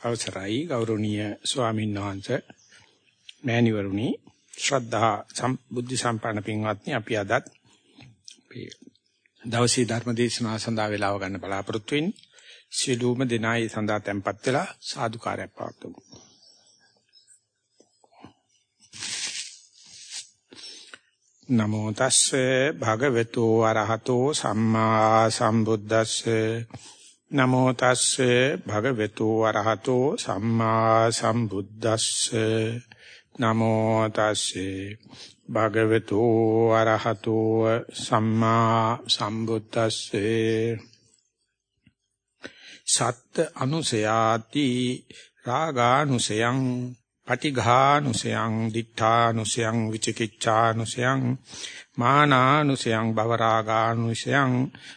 අවසරයි ගෞරවනීය ස්වාමීන් වහන්සේ මෑණිවරුනි. ශ්‍රද්ධා සම්බුද්ධ සම්පන්න පින්වත්නි අපි අදත් අපේ දවසේ ධර්ම දේශනාව සඳහා වේලාව ගන්න බලාපොරොත්තු වෙන්නේ. සියලුම දෙනායි සඳහා tempත් වෙලා සාදුකාරයක් පවත්වමු. නමෝ තස්සේ භගවතු අරහතෝ සම්මා සම්බුද්දස්සේ නමෝ තස්සේ භගවතු වරහතෝ සම්මා සම්බුද්දස්සේ. නමෝ තස්සේ භගවතු වරහතෝ සම්මා සම්බුද්දස්සේ. සත්ත අනුසයාති රාගානුසයං පටිඝානුසයං දිඨානුසයං විචිකිච්ඡානුසයං මානානුසයං භවරාගානුසයං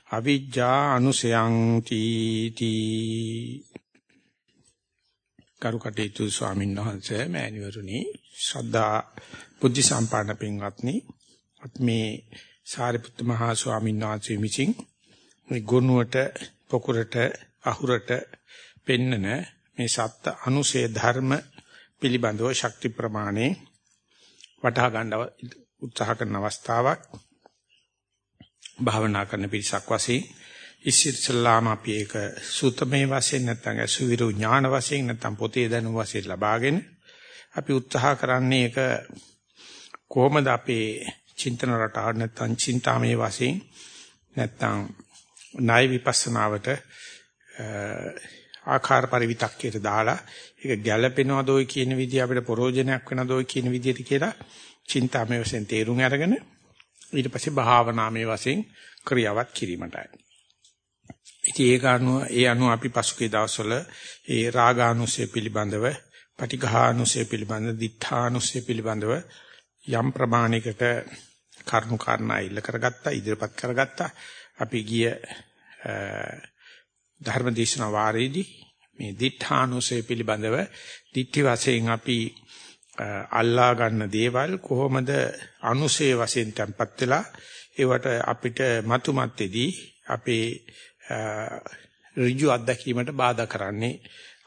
අවිජ්ජානුසයං තීති. කරුකටේතු ස්වාමීන් වහන්සේ මෑණිවරුනි ශ්‍රද්ධා බුද්ධ සම්පන්න පින්වත්නි මේ සාරිපුත්ත මහා ස්වාමීන් වහන්සේ විසින් මේ ගුණුවට පොකුරට අහුරට පෙන්නන මේ සත්‍ය අනුසේ ධර්ම පිළිබඳව ශක්ති ප්‍රමාණේ වටහා ගන්නව උත්සාහ කරන අවස්ථාවක්. භාවනා කරන පිරිසක් වශයෙන් ඉස්සෙල්ලාම අපි ඒක සූතමේ වශයෙන් නැත්නම් අසුවිරු ඥාන වශයෙන් නැත්නම් පොතේ දැනුම වශයෙන් ලබාගෙන අපි උත්සාහ කරන්නේ ඒක කොහොමද අපේ චින්තන රටාව නැත්නම් චින්තාමේ වශයෙන් නැත්නම් ණය විපස්සනාවට ආකාර පරිවිතක්කයට දාලා ඒක ගැළපෙනවදෝයි කියන විදිහ අපිට ප්‍රෝජනයක් වෙනවදෝයි කියන විදිහට කියලා චින්තාමය වශයෙන් තේරුම් අරගෙන ඊට පස්සේ භාවනාමය වශයෙන් ක්‍රියාවත් කිරීමටයි. ඉතින් ඒක අනුව ඒ අනුව අපි පසුගිය දවස්වල ඒ රාගානුසය පිළිබඳව, පටිඝානුසය පිළිබඳව, දිඨානුසය පිළිබඳව යම් ප්‍රමාණයකට කරුණු කාරණා ඉල්ල කරගත්තා, ඉදිරිපත් කරගත්තා. අපි ගිය ධර්මදේශන වාරයේදී මේ දිඨානුසය පිළිබඳව දිට්ඨි වශයෙන් අපි අල්ලා ගන්න දේවල් කොහොමද අනුසේ වශයෙන් තැම්පත් වෙලා ඒවට අපිට මතුමැත්තේදී අපේ ඍජු අත්දැකීමට බාධා කරන්නේ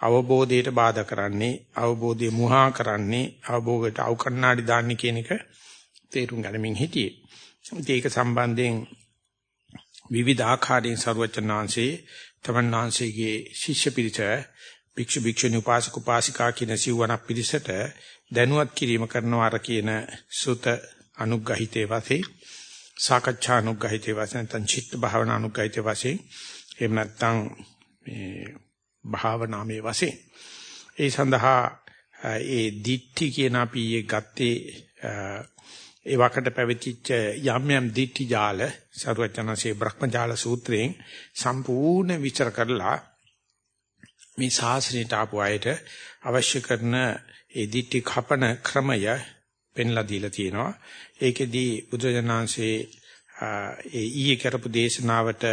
අවබෝධයට බාධා කරන්නේ අවබෝධය මුහා කරන්නේ අවබෝධයට අවකණ්ණාඩි දාන්නේ කියන එක තේරුම් ගනිමින් හිටියේ. ඒක සම්බන්ධයෙන් විවිධ ආකාරයෙන් ਸਰවචනාංශේ තමන්නාංශයේ ශිෂ්‍ය පිරිස භික්ෂු භික්ෂුණී උපාසක උපාසිකා කියන සිවණක් පිරිසට දැනුවත් කිරීම කරනවා අර කියන සුත අනුග්‍රහිතේ වශයෙන් සාකච්ඡා අනුග්‍රහිතේ වශයෙන් නැත්නම් චිත්ත භාවනා අනුග්‍රහිතේ වශයෙන් එහෙම නැත්නම් මේ භාවනාමේ වශයෙන් ඒ සඳහා ඒ දිට්ඨි කියන අපි ඊයේ ගත්තේ ඒ වකට පැවතිච්ච යම් යම් දිට්ඨි ජාල සරුවචනසේ බ්‍රහ්මජාල සූත්‍රයෙන් සම්පූර්ණ විචාර කරලා මේ ශාසනයට ආපු අයට අවශ්‍ය කරන ඒ දිට්ඨි කපන ක්‍රමය පෙන්ලා දීලා තියෙනවා. ඒකෙදී බුදුජානන්සේ ඒ ඊයේ කරපු දේශනාවට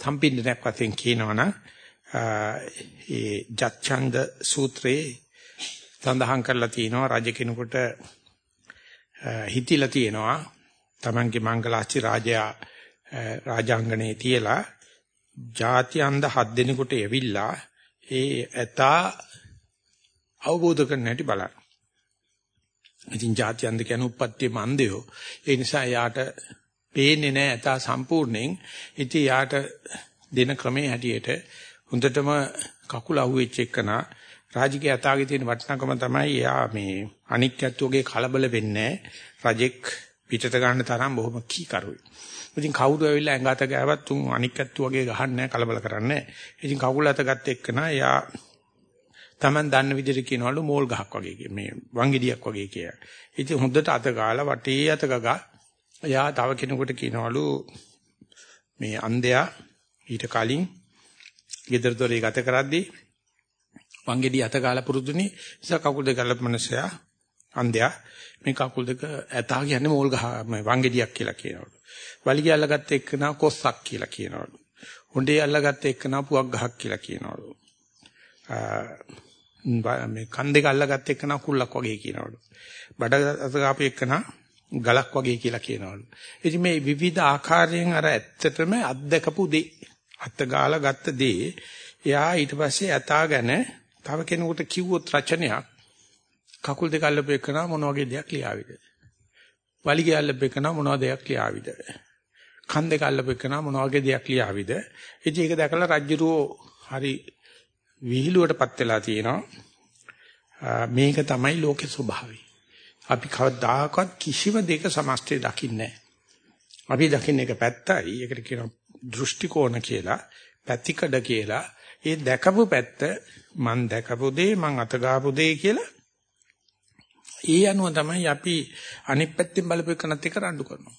සම්පින්නයක් වශයෙන් කියනවනම් ඒ ජච්ඡන්ද සූත්‍රයේ සඳහන් කරලා තියෙනවා රජ කෙනෙකුට හිතිලා තියෙනවා තමන්ගේ මංගලාචි රාජයා රාජාංගනේ තියලා ಜಾති අන්ධ හත් දෙනෙකුට එවිල්ලා ඒ ඇතා අවබෝධ කරගන්න හැටි බලන්න. ඉතින් ಜಾති අන්ධ කියන්නේ උප්පත්තිය මන්දයෝ. ඒ නිසා යාට පේන්නේ නැහැ ඇතා සම්පූර්ණයෙන්. ඉතින් යාට දෙන ක්‍රමයේ හැටියට හොඳටම කකුල අහුවෙච්ච එකනා රාජිකේ අතාගේ තියෙන වටිනාකම තමයි යා මේ අනිත්‍යත්වයේ කලබල වෙන්නේ රජෙක් පිටට ගන්න තරම් බොහොම කීකරුයි. ඉතින් කවුරු ඇවිල්ලා ඇඟ අත ගෑවත් තුන් අනික්කත්තු වගේ ගහන්නේ කලබල කරන්නේ. ඉතින් කකුල අත ගත්ත එක්කන එයා Taman දන්න විදිහට කියනවලු මෝල් ගහක් වගේ මේ වංගිඩියක් වගේ කිය. ඉතින් හොඳට අත ගාලා වටේ අත ගගා එයා තව කෙනෙකුට කියනවලු මේ අන්ධයා ඊට කලින් ගෙදර දොරේ ගත කරද්දී වංගෙඩි අත ගාලා පුරුදුනේ නිසා කකුල් දෙක ගලප මනසයා අන්ධයා මේ කකුල් දෙක ඇතා කියන්නේ මෝල් ගහ වංගෙඩියක් කියලා කියනවලු. වලිගය අල්ලගත්ත එක්කනා කොස්සක් කියලා කියනවලු. හොඬේ අල්ලගත්ත එක්කනා පුවක් ගහක් කියලා කියනවලු. මේ කන් දෙක අල්ලගත්ත එක්කනා කුල්ලක් වගේ කියනවලු. බඩ අත ගාපු එක්කනා ගලක් වගේ කියලා කියනවලු. ඉතින් මේ විවිධ ආකාරයෙන් අර ඇත්තටම අත්දකපු දේ අත් ගාලා ගත්ත දේ එයා ඊට පස්සේ ඇතාගෙන තව කෙනෙකුට කිව්වොත් රචනයක් කකුල් දෙක අල්ලපු එකනා මොන වගේ දෙයක් ලියාවිද? වලිගය අල්ලපු එකනා මොන වගේ දෙයක් ලියාවිද? කන් දෙක අල්ලපු එකනා මොන වගේ දෙයක් ලියාවිද? ඉතින් ඒක දැකලා රජ්ජුරුවෝ හරි විහිළුවටපත් වෙලා තියෙනවා. මේක තමයි ලෝකේ ස්වභාවය. අපි කවදාකවත් කිසිම දෙයක සමස්තය දකින්නේ අපි දකින්න එක පැත්තයි. ඒකට කියනවා දෘෂ්ටි කෝණ කියලා, පැතිකඩ කියලා. ඒ දැකපු පැත්ත මං දැකපු දේ මං අතගාපු දේ කියලා ඒ අනුව තමයි අපි අනිත් පැත්තෙන් බලපෙකනත් එක රණ්ඩු කරනවා.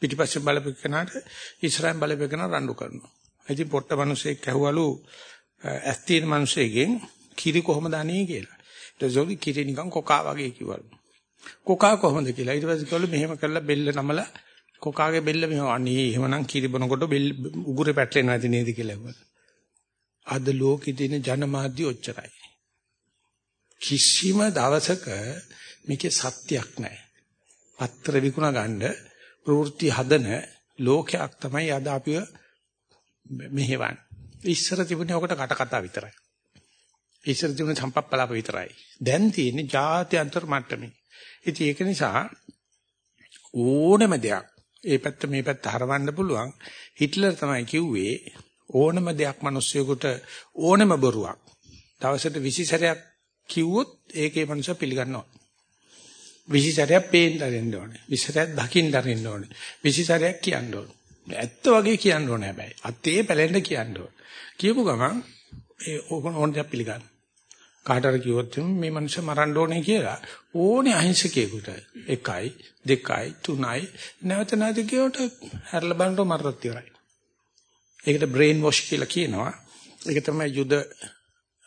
පිටිපස්සෙන් බලපෙකනට ඉස්සරහින් බලපෙකන රණ්ඩු කරනවා. ඉතින් පොට්ට මිනිසෙක් ඇහුවලු ඇස් තියෙන මිනිසෙකින් කිරි කොහොමද අනේ කියලා. ඊට පස්සේ කිරි නිකන් කොකා වගේ කිව්වලු. කොකා කොහොමද කියලා. ඊට පස්සේ කිව්වලු මෙහෙම කරලා බෙල්ල නමලා කොකාගේ බෙල්ල මෙහෙම අනේ එහෙමනම් කිරි බොනකොට බෙල්ල උගුරේ පැටලෙන්නේ නැති නේද කියලා ඇහුවා. අද ලෝකෙ තියෙන ජනමාධ්‍ය ඔච්චරයි. කිසිම දවසක මේකේ සත්‍යයක් නැහැ. පත්‍ර විකුණ ගන්න ප්‍රවෘත්ති හදන ලෝකයක් තමයි අද අපිව මෙහෙවන්නේ. ඉස්සර තිබුණේ ඔකට කට කතා විතරයි. ඉස්සර තිබුණේ සම්පප්පලාප විතරයි. දැන් තියෙන්නේ ජාත්‍යන්තර මට්ටමේ. ඉතින් ඒක නිසා ඕනම දෙයක් ඒ පැත්ත මේ පැත්ත හරවන්න පුළුවන්. හිට්ලර් තමයි කිව්වේ ඕනම දෙයක් මිනිස්සුයෙකුට ඕනම බොරුවක් දවසට 20 සැරයක් කිව්වොත් ඒකේ මනුස්සය පිළිගන්නවා. 20 සැරයක් පේන්න දෙන්න ඕනේ. 20 සැරයක් දකින්න දරින්න ඕනේ. 20 සැරයක් කියන්න ඕනේ. ඇත්ත වගේ කියන්න ඕනේ හැබැයි. අතේ පැලෙන්න කියන්න ඕනේ. කියපු ගමන් ඒ ඕන දෙයක් පිළිගන්න. කාටර කිව්වොත් මේ මනුස්සය මරන්න ඕනේ කියලා ඕනේ අහිංසකයෙකුට 1යි 2යි 3යි නැවත නැවත කියවට හැරලා බලනකොට මරත් ඉවරයි. ඒකට බ්‍රේන් වොෂ් කියලා කියනවා. ඒක තමයි යුද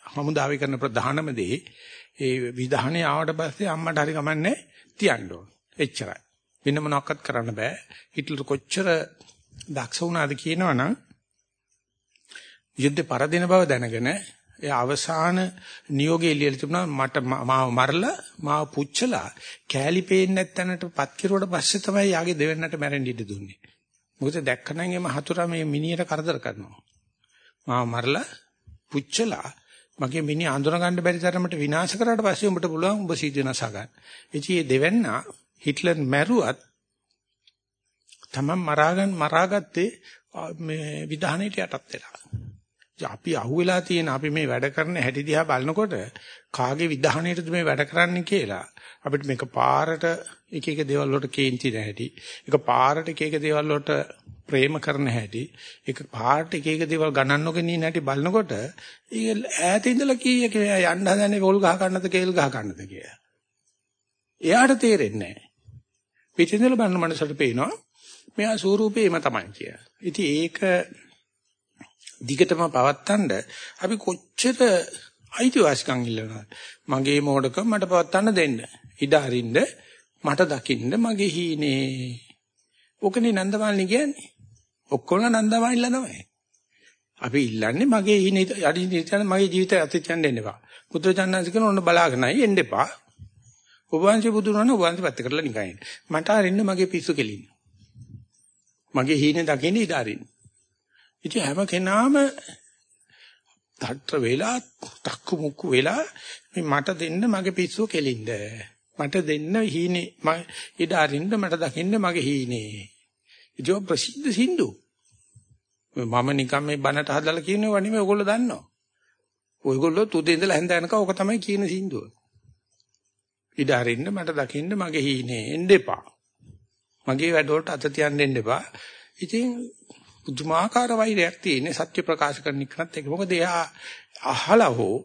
හමුදාවේ කරන ප්‍රධානම දේ. ඒ විධානය ආවට පස්සේ අම්මට හරි කමන්නේ තියන්න ඕන. එච්චරයි. වෙන මොනවත් කරන්න බෑ. හිට්ලර් කොච්චර දක්ෂ වුණාද කියනවනම් යුද්ධ පරදින බව දැනගෙන ඒ අවසාන නියෝගය එළියට තිබුණා මට මාව මරලා මාව පුච්චලා කෑලි පේන්නේ නැත්තනට පත් කිරුවට පස්සේ තමයි යාගේ දෙවෙන්නට මැරෙන්න ඉඩ දුන්නේ. මොකද දැක්කනම් එම හතුරා මේ මිනියට කරදර කරනවා. මාව මරලා පුච්චලා මගේ මිනිහ අඳුර ගන්න බැරි තරමට විනාශ කරාට පස්සේ උඹට පුළුවන් උඹ සීද වෙනස ගන්න. ඉතින් මේ දෙවෙන්න හිට්ලර් මැරුවත් තමන් මරාගන්න මරාගත්තේ මේ විධානයට යටත් වෙලා. අපි අහුවෙලා තියෙන අපි මේ වැඩ කරන හැටි දිහා බලනකොට කාගේ විධානයටද මේ වැඩ කරන්නේ කියලා අපිට මේක පාරට එක එක දේවල් වලට කේන්ති නැහැටි එක පාරට එක එක දේවල් වලට ප්‍රේම කරන හැටි එක පාරට එක එක දේවල් ගණන් නොගෙන ඉන්න හැටි බලනකොට ඒක ඈත ඉඳලා කීයක යන්න හදන්නේ පොල් ගහ ගන්නද කේල් ගහ ගන්නද කියලා. එයාට තේරෙන්නේ නැහැ. පිටින්දලා බලන මනසට පේනවා මෙයා ස්වරූපේම තමයි කියලා. ඉතින් ඒක දිගටම පවත්තන්න අපි කොච්චර අයිතිවාසිකම් ඉල්ලනවද? මගේ මොඩකම මට පවත්තන්න දෙන්න. ඉඩ අරින්න මට දකින්න මගේ හීනේ. ඔකනේ නන්දමාලිනි කියන්නේ. ඔක්කොම නන්දමාලිලා තමයි. අපි ඉල්ලන්නේ මගේ හීනේ අඩින් මගේ ජීවිතය අතීතයන් දෙන්න එපා. පුත්‍රචන්දන්ස කියන ඔන්න බලාගෙනයි එන්න එපා. ඔබ වහන්සේ බුදුරණ ඔබ වහන්සේ පැත්ත කරලා නිකන් ඉන්න. මට අරින්න මගේ පිස්සු කෙලින්න. මගේ හීනේ දකින්න ඉඩ අරින්න. ඉතින් හැම කෙනාම තට්ට වෙලා තක්කු මුක්කු වෙලා මේ මට දෙන්න මගේ පිස්සුව කෙලින්ද මට දෙන්න හීනේ. ඉඩ අරින්න මට දකින්න මගේ හීනේ. ඉතින් ප්‍රසිද්ධ සින්දු. මම නිකන් මේ බනට හදලා කියනවා නෙමෙයි ඔයගොල්ලෝ දන්නවා. ඔයගොල්ලෝ තුදේ ඉඳලා හැන්ද යනකම් ඕක තමයි කියන සින්දුව. ඉඩ අරින්න මට දකින්න මගේ හීනේ. එන්න එපා. මගේ වැඩවලට අත තියන්න දෙන්න එපා. ඉතින් පුදුමාකාර වෛරයක් තියෙන්නේ. සත්‍ය ප්‍රකාශ කරන එකනත් ඒක. මොකද එයා අහලා හෝ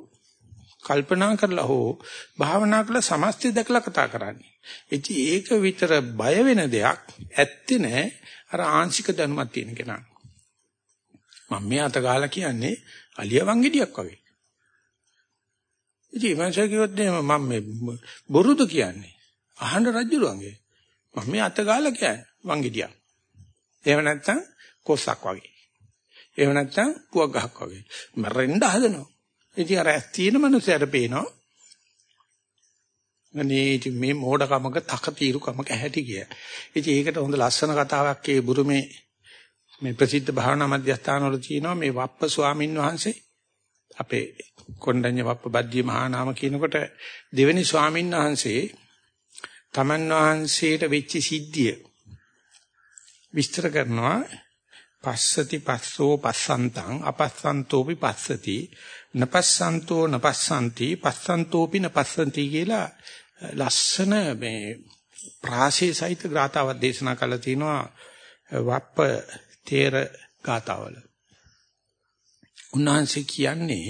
කල්පනා කරලා හෝ භාවනා කරලා සමස්තය දැකලා කතා කරන්නේ. ඉතින් ඒක විතර බය වෙන දෙයක් ඇත්තේ නැහැ අර ආංශික දැනුමක් තියෙන කෙනා. මම මේ අත ගහලා කියන්නේ අලියා වංගෙඩියක් වගේ. ඉතින් මංසය කිව්වොත් මම මේ බොරුද කියන්නේ. අහන්න රජුරුවන්ගේ. මම මේ අත ගහලා කියන්නේ වංගෙඩියක්. එහෙම නැත්නම් කොස්සක් වගේ. එහෙම නැත්නම් පුවක් ගහක් වගේ. මරෙන්න හදනවා. ඉතින් අර ඇස් තියෙන මනුස්සයට පේනවා. අනේ මේ මෝඩකමක තකතිරුකමක ඇහැටි කිය. ඉතින් ඒකට හොඳ ලස්සන කතාවක් ඒ බුරුමේ මේ ප්‍රසිද්ධ භාවනා මධ්‍යස්ථාන වල තියෙනවා මේ වප්ප ස්වාමින් වහන්සේ අපේ කොණ්ඩඤ්ඤ වප්පබද්දී මහා නාම කියනකොට දෙවෙනි ස්වාමීන් වහන්සේ තමන් වහන්සේට වෙච්ච සිද්ධිය විස්තර කරනවා පස්සති පස්සෝ පස්සන්තං අපස්සන්තෝපි පස්සති නපස්සන්තෝ නපස්සන්ති පස්සන්තෝපි නපස්සන්ති කියලා ලස්සන මේ ප්‍රාසේ සහිත ගාතාවක් දේශනා කළා තිනවා වප්ප තේර ගාතාවල. උන්වහන්සේ කියන්නේ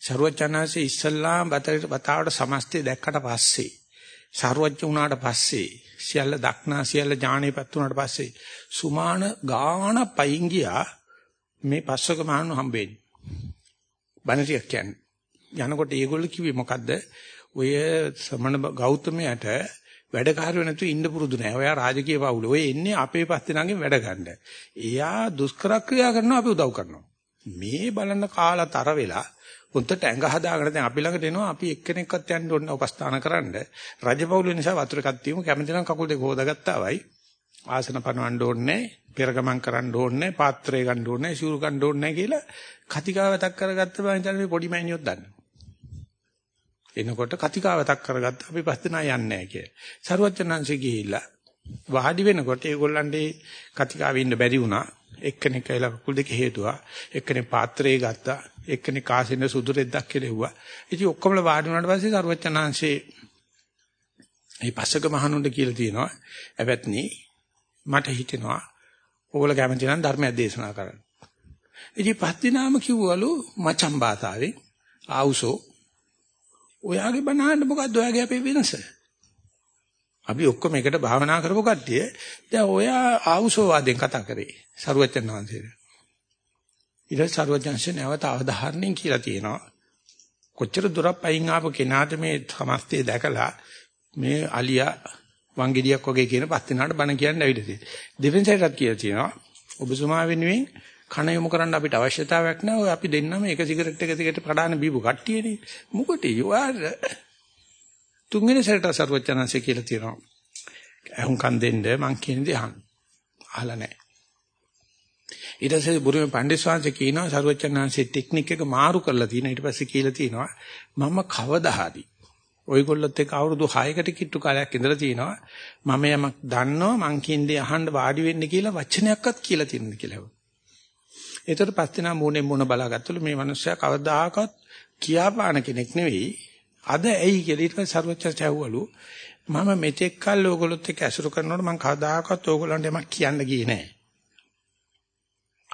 ਸਰුවචනාසේ ඉස්සල්ලාම වතාවට සමස්තය දැක්කට පස්සේ ਸਰුවච වුණාට පස්සේ සියල්ල දක්නා සියල්ල ඥානෙපත් වුණාට පස්සේ සුමාන ගාන පයින් ගියා මේ පස්වක මහණු හම්බෙන්නේ. බණටියක් කියන්නේ. යනකොට ඒගොල්ලෝ කිව්වේ මොකද්ද? ඔය සමන ගෞතමයාට වැඩකාරයෝ නැතුව ඉන්න පුරුදු නැහැ. ඔයා රාජකීය පවුල. ඔය එන්නේ අපේ පස්තෙනාගෙන් වැඩ ගන්න. එයා දුෂ්කර ක්‍රියා කරනවා අපි උදව් කරනවා. මේ බලන්න කාලතර වෙලා උන්ට ඇඟ හදාගෙන දැන් අපි ළඟට එනවා අපි එක්කෙනෙක්වත් යන්න ඕනේ උපස්ථාන කරන්න. රජපෞල නිසා වතුර එකක් තියමු කැමති නම් කකුල් දෙක හොදාගත්තා වයි. ආසන පනවන්න ඕනේ පෙරගමන් කරන්න ඕනේ පාත්‍රය ගන්න ඕනේ සිවුරු ගන්න ඕනේ කියලා කතිකාවතක් කරගත්ත බව හිතන්නේ මේ පොඩි මෑණියොත් දන්නේ. එනකොට කතිකාවතක් කරගත්ත අපි පස් දෙනා යන්නේ නැහැ කියලා. සරුවචනංශ ගිහිල්ලා වාඩි වෙනකොට ඒගොල්ලන්ගේ කතිකාවෙ ඉන්න බැරි වුණා. එක්කෙනෙක් ඇවිල්ලා කකුල් දෙක හේතුවා. එක්කෙනෙක් පාත්‍රය ගත්තා. එක්කෙනෙක් කාසින්න සුදු රෙද්දක් කියලා එව්වා. ඉතින් ඔක්කොම වාඩි වුණාට පස්සේ සරුවචනංශේ මේ පස්සක මහණුන්ට කියලා තියෙනවා. එවත්නි මට හිතෙනවා ඕගොල්ලෝ කැමති නම් ධර්මයක් දේශනා කරන්න. ඉතින් පස් දිනාම කිව්වලු මචං බාතාවෙන් ආවුසෝ ඔයාගේ බණහන්න මොකද්ද ඔයාගේ අපේ වෙනස? අපි ඔක්කොම එකට භාවනා කරපු කට්ටිය දැන් ඔයා ආවුසෝ වාදෙන් කතා කරේ සරුවචන් වහන්සේට. ඊට සරුවචන්සේ නැවත අවධාරණයෙන් කියලා තියෙනවා. කොච්චර දුරක් පයින් ආපු කෙනාට මේ සමස්තය දැකලා මේ අලියා වංගෙඩියක් වගේ කියන පස් දිනාට බණ කියන්න ඇවිල්ලා තියෙනවා. දෙවෙනි සැරේටත් කියලා තියෙනවා. ඔබතුමා වෙනුවෙන් කන යොමු කරන්න අපිට අවශ්‍යතාවයක් නැහැ. ඔය අපි දෙන්නම එක සිගරට් එක දිගට කඩාන බීපු කට්ටියනේ. මොකටද යෝආර තුන්වෙනි සැරේට සරුවචනanse කියලා තියෙනවා. අහුම්කම් දෙන්න මං කියන දේ අහන්න. අහලා නැහැ. ඊට පස්සේ බුරුමේ පණ්ඩිස්වාංශ කියනවා සරුවචනanse ටෙක්නික් එක මාරු කරලා තියෙනවා. ඊට පස්සේ කියලා තියෙනවා මම කවදා හරි ඔයගොල්ලොත් එක්ක අවුරුදු 6කට කිට්ටු කාලයක් ඉඳලා තිනවා මම යමක් දන්නවා මං කියන්නේ අහන්න වාඩි වෙන්න කියලා වචනයක්වත් කියලා තියෙනද කියලා. ඒතර පස්තිනා මූණෙන් මූණ බලාගත්තලු මේ මිනිස්සයා කවදාකවත් කියාපාන කෙනෙක් නෙවෙයි. අද ඇයි කියලා ඊට පස්සේ සර්වචර්ච ඇහුවලු මම මෙතෙක් කල් ඕගොල්ලොත් එක්ක ඇසුරු කරනකොට මං කවදාකවත් ඕගොල්ලන්ට යමක් කියන්න ගියේ නෑ.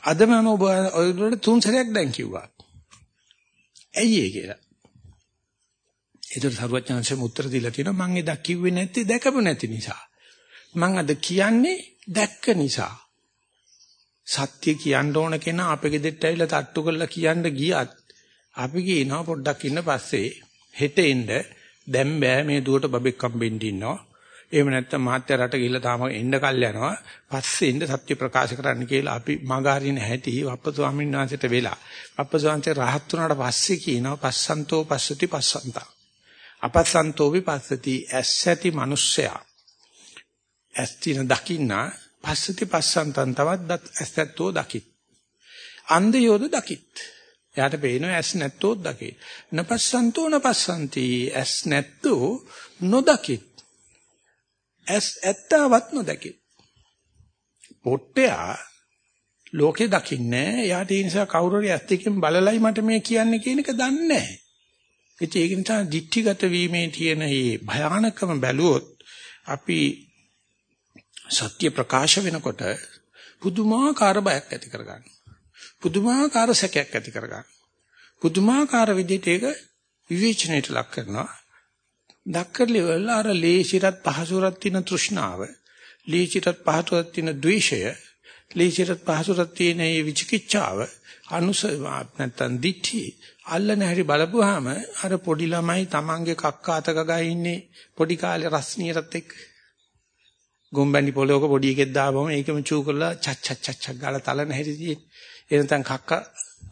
අද මම ඔබ ඔයගොල්ලන්ට තුන් සැරයක් දැන් කිව්වා. ඇයි ඒ කියලා. ඒතර සරුවචනංශෙම උත්තර දීලා තියෙනවා මං එදා කිව්වේ නැත්තේ දැකපු නැති නිසා. මං අද කියන්නේ දැක්ක නිසා. සත්‍ය කියන්න ඕන කෙනා අපේ ගෙදරට ඇවිල්ලා තට්ටු කරලා කියන්න ගියත් අපි කියනවා පොඩ්ඩක් ඉන්න පස්සේ හෙට එන්න දැන් බෑ මේ දුවට බබෙක් හම්බෙන්න ඉන්නවා. එහෙම නැත්නම් මහත්ය රට ගිහිල්ලා තාම එන්න කල් යනවා. පස්සේ එන්න සත්‍ය ප්‍රකාශ කරන්න කියලා අපි මගහරින හැටි වප්ප ස්වාමීන් වහන්සේට වෙලා. වප්ප ස්වාමීන් රහත් වුණාට පස්සේ කියනවා පස්සන්තෝ පස්සති පස්සන්තා. අපස්සන්තෝ විපස්සති ඇස් ඇති මිනිස්සයා. ඇස් තින දකින්න පස්සති පස්සන්තන් තවත් ඇස්සැත්තෝ දකිත්. අන්ධයෝද දකිත්. එයාට පේනවා ඇස් නැත්තෝ දකිත්. නපස්සන්තෝ නපස්සන්ති ඇස් නැත්තෝ නොදකිත්. ඇස් ඇත්තවත් නොදකිත්. පොට්ටයා ලෝකේ දකින්නේ එයාට ඒ නිසා කවුරු හරි ඇස් දෙකෙන් බලලයි මට මේ කියන්නේ කියන එක දන්නේ නැහැ. ඒක නිසා දික්ටිගත වීමේ තියෙන මේ භයානකම බැලුවොත් අපි සත්‍ය ප්‍රකාශ වෙනකොට පුදුමාකාර බයක් ඇති කරගන්න. පුදුමාකාර සැකයක් ඇති කරගන්න. පුදුමාකාර විදිහට ඒක විවේචනයට ලක් කරනවා. දක්කරලි වල අර ලේසිරත් පහසුරත් තියෙන තෘෂ්ණාව, ලේසිරත් පහසුරත් තියෙන ද්වේෂය, ලේසිරත් පහසුරත් තියෙන මේ විචිකිච්ඡාව, අනුස නැත්තම් දිඨි අල්ලන හැටි බලපුවාම අර පොඩි ළමයි Tamange කක්ක අතක ගා ඉන්නේ පොඩි කාලේ රස්නියටත් එක්ක ගොම්බැණි පොලෝක පොඩි එකෙක් දාපම ඒකම චූ කරලා චච් චච් චච් ගාලා තලන හැටි තියෙන්නේ. එනතන් කක්ක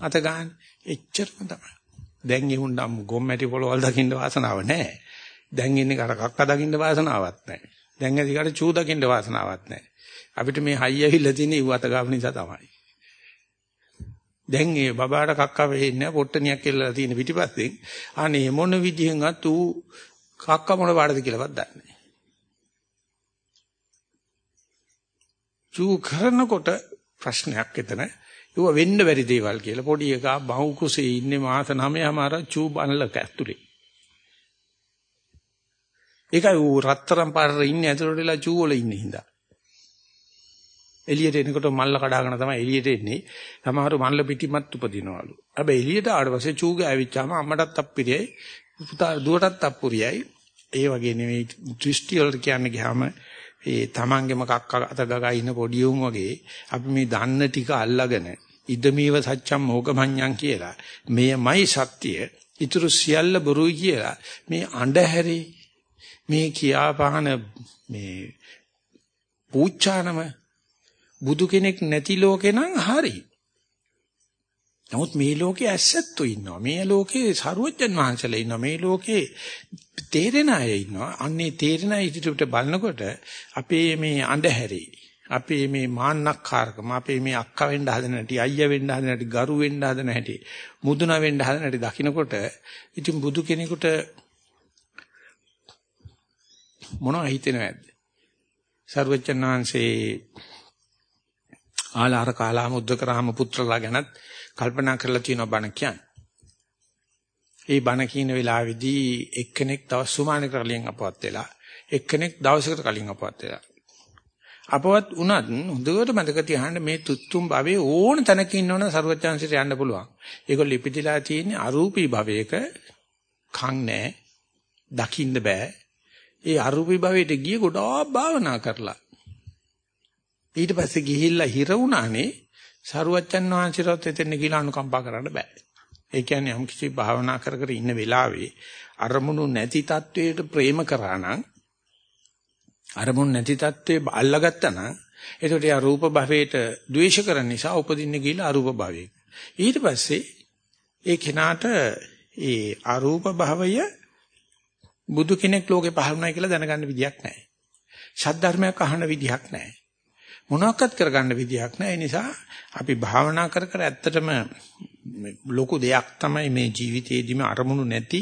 අත ගන්න එච්චරම තමයි. දැන් එහුන්නම් ගොම්මැටි පොලවල් දකින්න වාසනාව නැහැ. දැන් ඉන්නේ කර කක්ක දකින්න වාසනාවක් නැහැ. දැන් ඇදිකට චූ දකින්න වාසනාවක් නැහැ. අපිට මේ හයිය ඇවිල්ලා තියෙන්නේ ඌ අත ගාව නිසා තමයි. දැන් ඒ බබාට කක්ක වෙන්නේ පොට්ටනියක් කියලා තියෙන පිටිපස්සෙන්. අනේ මොන විදිහෙන්වත් ඌ කක්ක මොන පාඩද කියලාවත් දන්නේ නැහැ. චූ කරනකොට ප්‍රශ්නයක් එතන. ඒව වෙන්න බැරි දේවල් කියලා පොඩි එකා බහු කුසේ ඉන්නේ මාස 9මාර චූ බනලක ඇතුලේ. ඒකයි ඌ රත්තරන් පාරේ ඉන්නේ ඇතුළට වෙලා චූ වල ඉන්නේ හින්දා. එළියට එනකොට මල්ල කඩාගෙන තමයි එළියට එන්නේ. සමහරව මල්ල පිටිමත් උපදිනවලු. හැබැයි එළියට ආවට පස්සේ චූග ඇවිච්චාම අම්මටත් අප්පිරියයි පුතා දුවටත් අප්පුරියයි. ඒ වගේ නෙවෙයි දෘෂ්ටි වලට කියන්නේ ගියාම ඒ තමන්ගෙම කක්ක අත ගගා ඉන්න පොඩි උන් වගේ අපි මේ දන්න ටික අල්ලගෙන ඉදමීව සත්‍යම් මොගමඤ්ඤං කියලා මෙයමයි සත්‍ය ඊතුරු සියල්ල බොරුයි කියලා මේ අඬහැරි මේ කියාපහන මේ පූච්චානම බුදු කෙනෙක් නැති ලෝකේ නම් හරි. නමුත් මේ ලෝකේ ඇස්සැත්තු ඉන්නවා. මේ ලෝකේ සරුවජ්ජන් වහන්සේලා ඉන්නවා. මේ ලෝකේ තේරෙන අය ඉන්නවා. අන්නේ තේරෙන අය ඉදිරියට බලනකොට අපේ මේ අඳුහැරි අපේ මේ මාන්නක්කාරකම අපේ මේ අක්කා වෙන්න හදන හැටි අයියා වෙන්න හදන හැටි ගරු වෙන්න හදන හැටි මුදුන වෙන්න හදන හැටි දකින්නකොට ඉතින් බුදු කෙනෙකුට මොනවද හිතෙනවද? සර්වචන්නාංශේ ආලාර කාලාම උද්දකරාම පුත්‍රලා ගැනත් කල්පනා කරලා තියෙනවා බණ කියන්නේ. ඒ බණ කියන වෙලාවේදී එක්කෙනෙක් දවස් සුමානක කලින් අපවත් වෙලා එක්කෙනෙක් දවසකට කලින් අපවත් වෙලා. අපවත් වුණත් හොඳට මතක තියාගන්න මේ තුත්තුම් භවයේ ඕන තැනක ඉන්නවනම් ਸਰවඥාන්සිට යන්න පුළුවන්. ඒගොල්ලෝ ඉපදිලා තියෙන්නේ අරූපී භවයක කන් නැහැ. දකින්න බෑ. ඒ අරූපී භවයට ගිය ගොඩාක් භාවනා කරලා. ඊට පස්සේ ගිහිල්ලා හිර වුණානේ සරුවච්චන් වහන්සේටත් එතෙන් ගිහිලා අනුකම්පා කරන්න බෑ. ඒ කියන්නේ යම් කිසි භාවනා කර කර ඉන්න වෙලාවේ අරමුණු නැති තත්වයට ප්‍රේම කරා නම් අරමුණු නැති තත්වේ අල්ලගත්තා නම් එතකොට යා රූප භවයට ද්වේෂ කරන නිසා උපදින්න ගිහිලා අරූප භවයට. ඊට පස්සේ ඒ කෙනාට ඒ අරූප භවය බුදු කෙනෙක් ලෝකේ පහළ වුණා කියලා දැනගන්න විදියක් නැහැ. ශාද්ධර්මයක් අහන්න විදියක් නැහැ. මොනවාක්වත් කරගන්න විදියක් නැහැ. ඒ නිසා අපි භාවනා කර කර ඇත්තටම ලොකු දෙයක් තමයි මේ ජීවිතේදීම අරමුණු නැති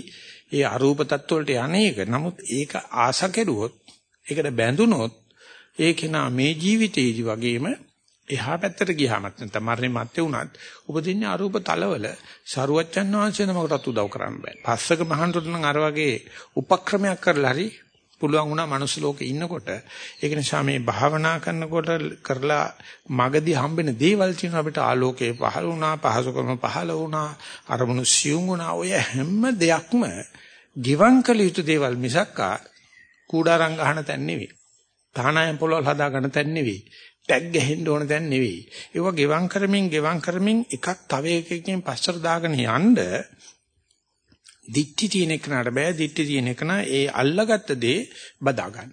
ඒ අරූප තත්ත්වවලට යන්නේක. නමුත් ඒක ආස කෙරුවොත් ඒකට බැඳුනොත් ඒ කෙනා මේ ජීවිතේදී වගේම එහා පැත්තට ගියාම නැත්නම් මරණය මැත්තේ වුණත් උපදින්නේ අරූප තලවල සරුවච්චන් වහන්සේ නමකටත් උදව් කරන්න බෑ. පස්සක මහන්තුට නම් අර වගේ උපක්‍රමයක් කරලා හරි පුළුවන් වුණා මනුස්ස ලෝකේ ඉන්නකොට. ඒක නිසා මේ භාවනා කරනකොට කරලා මගදී හම්බෙන දේවල් තියෙනවා අපිට ආලෝකයේ පහළ වුණා පහසුකම පහළ වුණා අරමුණු සියුම් වුණා. ඔය හැම දෙයක්ම ගිවං කළ යුතු දේවල් මිසක්කා කූඩාරම් ගහන තැන් නෙවෙයි. තානායම් පොළවල් හදා ගන්න තැන් නෙවෙයි. ටැග් ගහෙන්න ඕන තැන් නෙවෙයි. ඒවා ගෙවම් කරමින් ගෙවම් කරමින් එකක් තව එකකින් පස්සට දාගෙන යන්න දික්ටි තියෙන එකනට බෑ දික්ටි තියෙන එකන ඒ අල්ලගත්ත දේ බදා ගන්න.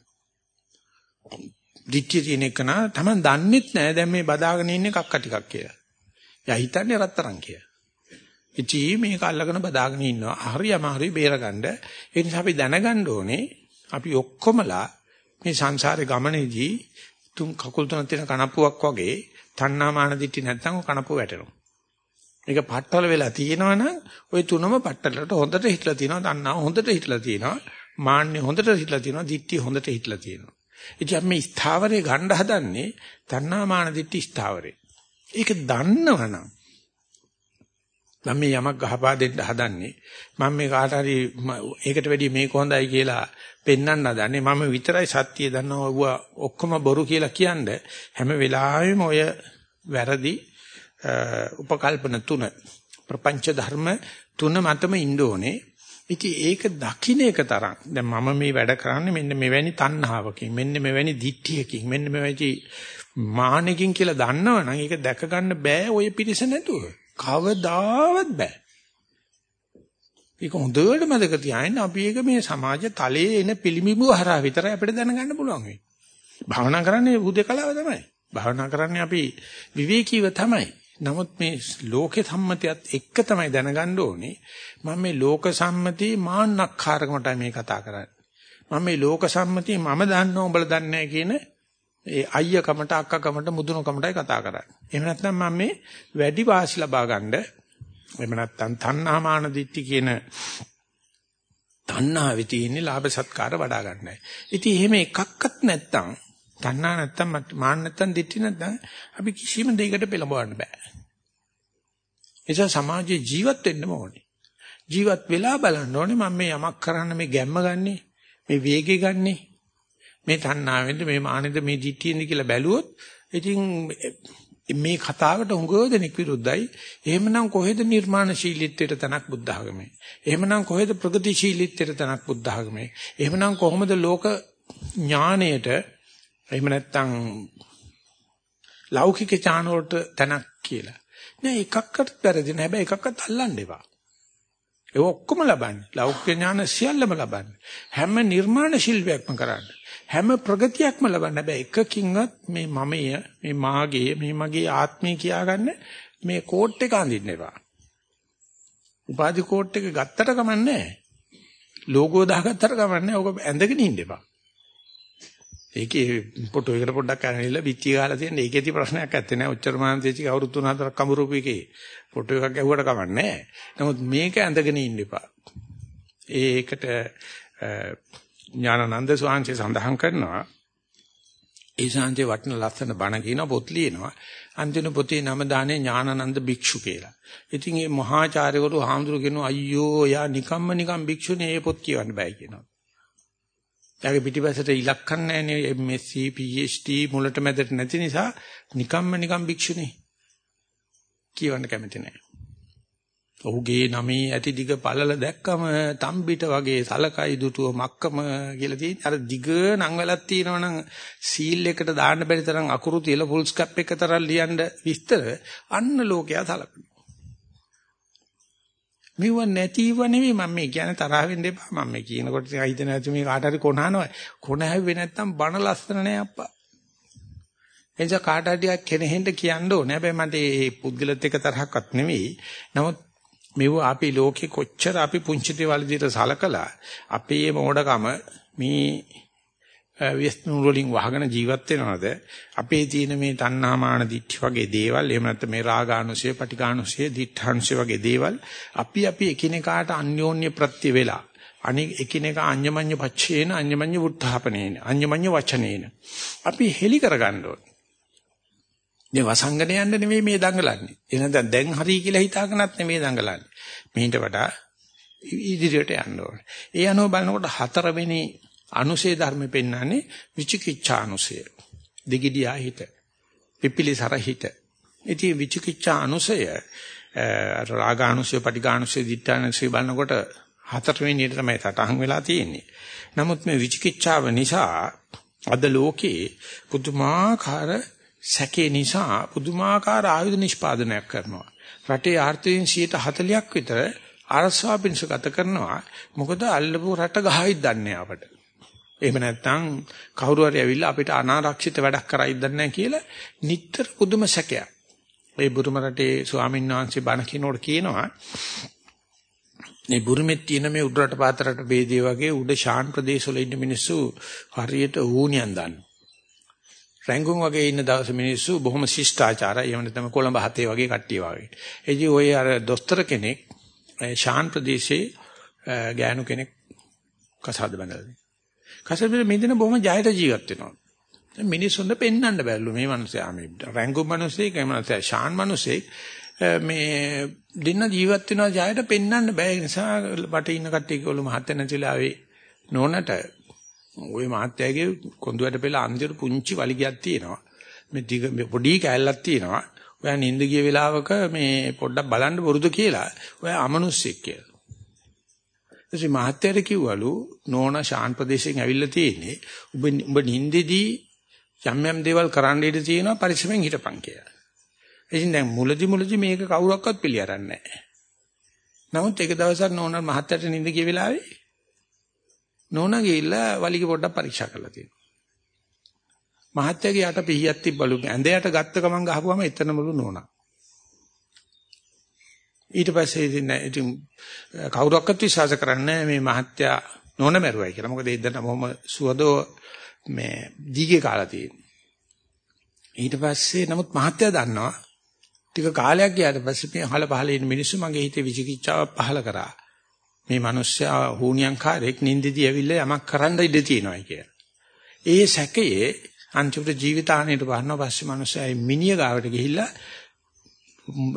දික්ටි තියෙන එකන තමයි දන්නෙත් නෑ දැන් මේ බදාගෙන ඉන්නේ කක්ක ටිකක් කියලා. එයා හිතන්නේ රත්තරන් කියලා. ඉතින් මේක අල්ලගෙන බදාගෙන ඉන්නවා. හරි අමාරුයි බේරගන්න. ඒ නිසා අපි දැනගන්න ඕනේ අපි ඔක්කොමලා මේ සංසාරේ ගමනේදී තුන් කකුල් තුනක් තියෙන කනප්පුවක් වගේ තණ්හාමාන දිටි නැත්නම් කනප්පුව වැටෙනවා. මේක පටල වෙලා තියෙනවනම් ওই තුනම පටලට හොඳට හිටලා තියෙනවා. දන්නා හොඳට හිටලා තියෙනවා. මාන්නේ හොඳට හිටලා තියෙනවා. දිට්ඨිය හොඳට හිටලා තියෙනවා. ඉතින් අපි මේ ස්ථාවරේ ගන්න හදන්නේ තණ්හා මාන දිට්ඨි ස්ථාවරේ. ඒක දන්නවනම් මම මේ යමක් ගහපා දෙන්න හදන්නේ මම මේ කාට හරි ඒකට වැඩිය මේක හොඳයි කියලා පෙන්වන්න හදන්නේ මම විතරයි සත්‍යය දන්නවා ඔක්කොම බොරු කියලා කියන්නේ හැම වෙලාවෙම ඔය වැරදි උපකල්පන තුන ප්‍රපංච ධර්ම තුන මතම ඉන්න ඕනේ. ඉතින් ඒක දකින්න එක තරම්. දැන් මම මේ වැඩ කරන්නේ මෙන්න මෙවැනි තණ්හාවකින්, මෙන්න මෙවැනි දිට්ඨියකින්, මෙන්න මෙවැනි මානකින් කියලා දන්නවනම් ඒක දැක ගන්න බෑ ওই පිරිස නැතුව. කවදාවත් බෑ. ඒක හොඳට මතක තියාගන්න අපි ඒක මේ සමාජ තලයේ එන පිළිමිබු හරහා විතරයි අපිට දැනගන්න පුළුවන් වෙන්නේ. භාවනා කරන්නේ හුදේකලාව තමයි. භාවනා කරන්නේ අපි විවේකීව තමයි. නමුත් මේ ලෝකේ සම්මතියත් එක්ක තමයි දැනගන්න ඕනේ මම මේ ලෝක සම්මතිය මාන්නක්කාරකමටයි මේ කතා කරන්නේ මම මේ ලෝක සම්මතිය මම දන්නව උඹලා දන්නේ කියන ඒ අයියා කමට අක්කා කමට මුදුන කමටයි කතා කරන්නේ. එහෙම නැත්නම් මම මේ වැඩි වාසි ලබා ගන්න එහෙම නැත්නම් තණ්හාමාන දිට්ඨි කියන තණ්හාවේ තියෙන ලාභ සත්කාර වඩා ගන්නයි. ඉතින් එහෙම එකක්වත් නැත්නම් තණ්හා නැත්නම් මාන නැත්නම් දිට්ඨි නැත්නම් අපි කිසිම දෙයකට පෙළඹවන්න බෑ. එනිසා සමාජයේ ජීවත් වෙන්න ඕනේ. ජීවත් වෙලා බලන්න ඕනේ මම මේ යමක් කරන්න මේ ගැම්ම ගන්නෙ මේ වේගෙ ගන්නෙ මේ තණ්හාවෙන්ද මේ මානෙද මේ දිට්ඨියෙන්ද කියලා බැලුවොත් ඉතින් මේ කතාවට උඟව දෙනෙක් විරුද්ධයි. එහෙමනම් කොහෙද නිර්මාණශීලීත්වයට තනක් බුද්ධ ආගමේ? එහෙමනම් කොහෙද ප්‍රගතිශීලීත්වයට තනක් බුද්ධ ආගමේ? එහෙමනම් කොහොමද ලෝක ඥාණයට එහෙම නැත්නම් ලෞකික ඥාන වලට තනක් කියලා. නෑ එකක්කට වැරදි නෑ. හැබැයි එකක්වත් අල්ලන්න එපා. ඒ ඔක්කොම ලබන්නේ. ලෞකික ඥාන සියල්ලම ලබන්නේ. හැම නිර්මාණ ශිල්පයක්ම කරන්නේ. හැම ප්‍රගතියක්ම ලබන්න හැබැයි එකකින්වත් මේ මමය මේ මාගේ මේ මගේ ආත්මය කියාගන්න මේ කෝට් එක අඳින්න එපා. උපාධි කෝට් එක ගත්තට කමන්නේ ලෝගෝ දාගත්තට කමන්නේ ඕක ඇඳගෙන ඉන්න එපා. ඒකේ ෆොටෝ එකට පොඩ්ඩක් අරගෙන ඉල්ල පිටි ගහලා තියෙන. ඒකේ තියෙන ප්‍රශ්නයක් ඇත්තේ නෑ. ඔච්චර මානසික අවුරුදු 3-4ක් කඹරූප එකේ ෆොටෝ එකක් ඇහුවට කමන්නේ නමුත් මේක ඇඳගෙන ඉන්න එපා. ඒකට ඥානানন্দ ස්වාමීන් සඳහන් කරනවා ඒ ශාන්තිය වටින ලස්සන බණ කියන පොත් ලියනවා. අන්තිම පොතේ නම දානේ ඥානানন্দ භික්ෂු කියලා. ඉතින් මේ මහාචාර්යවරු හාමුදුරු කියනවා අයියෝ යා නිකම්ම නිකම් භික්ෂුනේ මේ පොත් කියවන්න බෑ කියනවා. එයාගේ පිටිපස්සට ඉලක්කම් නැහැනේ MSc PhD මුලට මැදට නැති නිසා නිකම්ම නිකම් භික්ෂුනේ. කියවන්න කැමති නැහැ. ඔහුගේ නමේ ඇති දිග පළල දැක්කම තම්බිට වගේ සලකයි දුටුව මක්කම කියලා තියෙන. අර දිග නම් වලක් තියෙනවනම් සීල් එකට දාන්න බැරි තරම් අකුරු තියලා ෆුල් ස්කැප් එක තරම් ලියන්න විස්තර අන්න ලෝකයා සලකනවා. මෙව නැතිව නෙවෙයි මම මේ කියන්නේ තරහ වෙන්න එපා. මම මේ කියනකොට හිතන ඇති මේ කාට හරි කොනහනවා. කොන හැව්වේ නැත්තම් බණ ලස්සන නෑ අප්පා. එනිසා කාට හරි කෙනෙහෙන්ට කියන්න ඕනේ. හැබැයි මට මේ පුද්ගලත් එක්ක තරහක්වත් නෙවෙයි. නමුත් මෙව අපි ලෝකේ කොච්චර අපි පුංචි දේවල් විදිහට සලකලා අපේ මොඩකම මේ විස්තුන් වලින් වහගෙන ජීවත් වෙනවද අපේ තියෙන මේ තණ්හාමාන දිට්ඨි වගේ දේවල් එහෙම නැත්නම් මේ රාගානුසය පටිඝානුසය දිඨානුසය වගේ දේවල් අපි අපි එකිනෙකාට අන්‍යෝන්‍ය ප්‍රත්‍ය වෙලා අනි එකිනෙකා අඤ්ඤමඤ්ඤ පච්චේන අඤ්ඤමඤ්ඤ වුත්ථාපනේන අඤ්ඤමඤ්ඤ වචනේන අපි හෙලි කරගන්න ඕනේ මේ වසංගන යන්න නෙමෙයි මේ දඟලන්නේ. එහෙනම් දැන් හරි කියලා හිතාගෙනත් නෙමෙයි දඟලන්නේ. මේිට වඩා ඉදිරියට යන්න ඕනේ. ඒ අනුව බලනකොට හතරවෙනි අනුසේ ධර්ම පෙන්වන්නේ විචිකිච්ඡා අනුසය. දෙගිඩියා හිත. පිපිලිසර හිත. ඉතින් විචිකිච්ඡා අනුසය රාගානුසය, පටිඝානුසය, දිඨානුසය බලනකොට හතරවෙනියට තමයි සටහන් වෙලා තියෙන්නේ. නමුත් මේ විචිකිච්ඡාව නිසා අද ලෝකේ පුදුමාකාර සැකේ නිසා පුදුමාකාර ආයුධ නිෂ්පාදනයක් කරනවා. රටේ ආර්ථිකයෙන් 40ක් විතර අරස්වා පිණිස ගත කරනවා. මොකද අල්ලපු රට ගහයිද දන්නේ අපට. එහෙම නැත්නම් කවුරු හරි ඇවිල්ලා අපිට අනාරක්ෂිත වැඩක් කරයිද දන්නේ කියලා නිතර පුදුම සැකයක්. ඒ බුරුම රටේ ස්වාමීන් වහන්සේ බණ කියනකොට කියනවා මේ බුරුමෙත් තියෙන මේ උඩරට පාතරට ભેදේ වගේ උඩ ශාන් ප්‍රදේශවල ඉන්න මිනිස්සු හරියට ඌණියන් දන්නවා. රැංගුන් වගේ ඉන්න දවස් මිනිස්සු බොහොම ශිෂ්ටාචාරයි. එහෙම නැත්නම් කොළඹ හතේ වගේ කට්ටිය වගේ. එදි ඔය අර දොස්තර කෙනෙක් ශාන් ප්‍රදේශයේ ගෑනු කෙනෙක් කසාද බඳලා. කසාද මෙදින බොහොම ජයයට ජීවත් වෙනවා. මිනිස්සුන්ට පෙන්වන්න බැරිලු මේ මිනිස්සයා මේ රැංගුන් මිනිස්සෙක් එහෙම නැත්නම් ශාන් මිනිස්සෙක් මේ දින ජීවත් වෙනවා ජයයට පෙන්වන්න බෑ. ඒ නිසා වටේ ඉන්න කට්ටිය කිව්වලු මහත්ය නැතිලා ආවේ නෝනට ওই මහත්තයාගේ කොඳු වැඩ පෙළ අන්තිර පුංචි වලිගයක් තියෙනවා. මේ දිග පොඩි කෑල්ලක් තියෙනවා. ඔයා නිින්ද ගිය වෙලාවක මේ පොඩ්ඩක් බලන්න වරුද කියලා. ඔයා අමනුස්සෙක් කියලා. ඊට මහත්තයාට කිව්වලු නෝනා ශාන් ප්‍රදේශයෙන් ඇවිල්ලා තියෙන්නේ. ඔබ ඔබ නිින්දෙදී යම් යම් දේවල් කරන්න ඉඩ තියෙනවා පරිස්සමෙන් හිටපන් කියලා. ඉතින් දැන් මුලදි මුලදි මේක කවුරක්වත් පිළිඅරන්නේ නැහැ. නමුත් එක දවසක් නෝනා මහත්තයාට නිින්ද ගිය වෙලාවේ නෝනා ගිහිල්ලා වලිග පොඩ්ඩක් පරීක්ෂා කරලා තියෙනවා. මහත්තයාගේ යට පිහියක් තිබ්බලු ඇඳයට ගත්ත ගමන් ගහපුවම එතනමලු නෝනා. ඊට පස්සේ ඉතින් ඉතින් කවුරක්වත් විශ්වාස කරන්නේ මේ මහත්තයා නෝන මැරුවයි කියලා. මොකද ඒ දෙන්න මොහොම සුවදෝ මේ දීගේ කාලා තියෙන්නේ. ඊට පස්සේ නමුත් මහත්ය දන්නවා ටික කාලයක් ගියාට පස්සේ මේ අහල පහල ඉන්න මිනිස්සු මගේ හිතේ විචිකිච්ඡාව පහල කරා. මේ මිනිස්සයා හුණියන්කාරයෙක් නින්දදී ඇවිල්ලා යමක් කරන්න ඉඩ තියෙනවා කියලා. ඒ සැකයේ අන්තිමට ජීවිතාණයට වහනවා පස්සේ මිනිස්සයා මිනිය ගාවට ගිහිල්ලා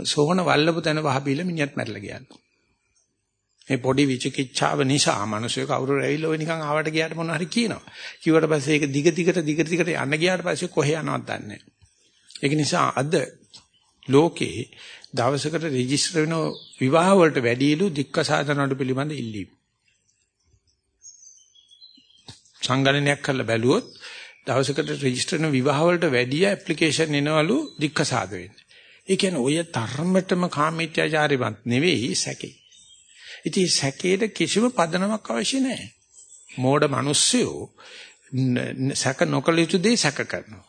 සෝහන වල්ලපු තැන වහබීල මිනිහත් මැරලා ගියා. මේ පොඩි විචිකිච්ඡාව නිසා මිනිස්සු කවුරු රැවිලා ඔය නිකන් ආවට ගියාට මොනවා හරි කියනවා. කිව්වට පස්සේ ඒක දිග දිගට දිග දිගට යන්න ගියාට පස්සේ කොහේ යනවද දන්නේ නැහැ. ඒක නිසා අද ලෝකේ දවසකට රෙජිස්ටර් වෙන විවාහ වලට වැඩිලු දික්කසාධන නඩු පිළිබඳ ඉල්ලීම්. සංගණනයක් කරලා බැලුවොත් දවසකට රෙජිස්ටර් වෙන විවාහ වලට වැඩි ඇප්ලිකේෂන් එනවලු දික්කසාද වෙන්න. ඒ කියන්නේ ඔය තරමටම කාමීත්‍යාචාරයවත් නෙවෙයි සැකේ. ඉතින් සැකේට කිසිම පදනමක් අවශ්‍ය නැහැ. මෝඩ මිනිස්සු සැක නොකළ යුතු දේ සැක කරනවා.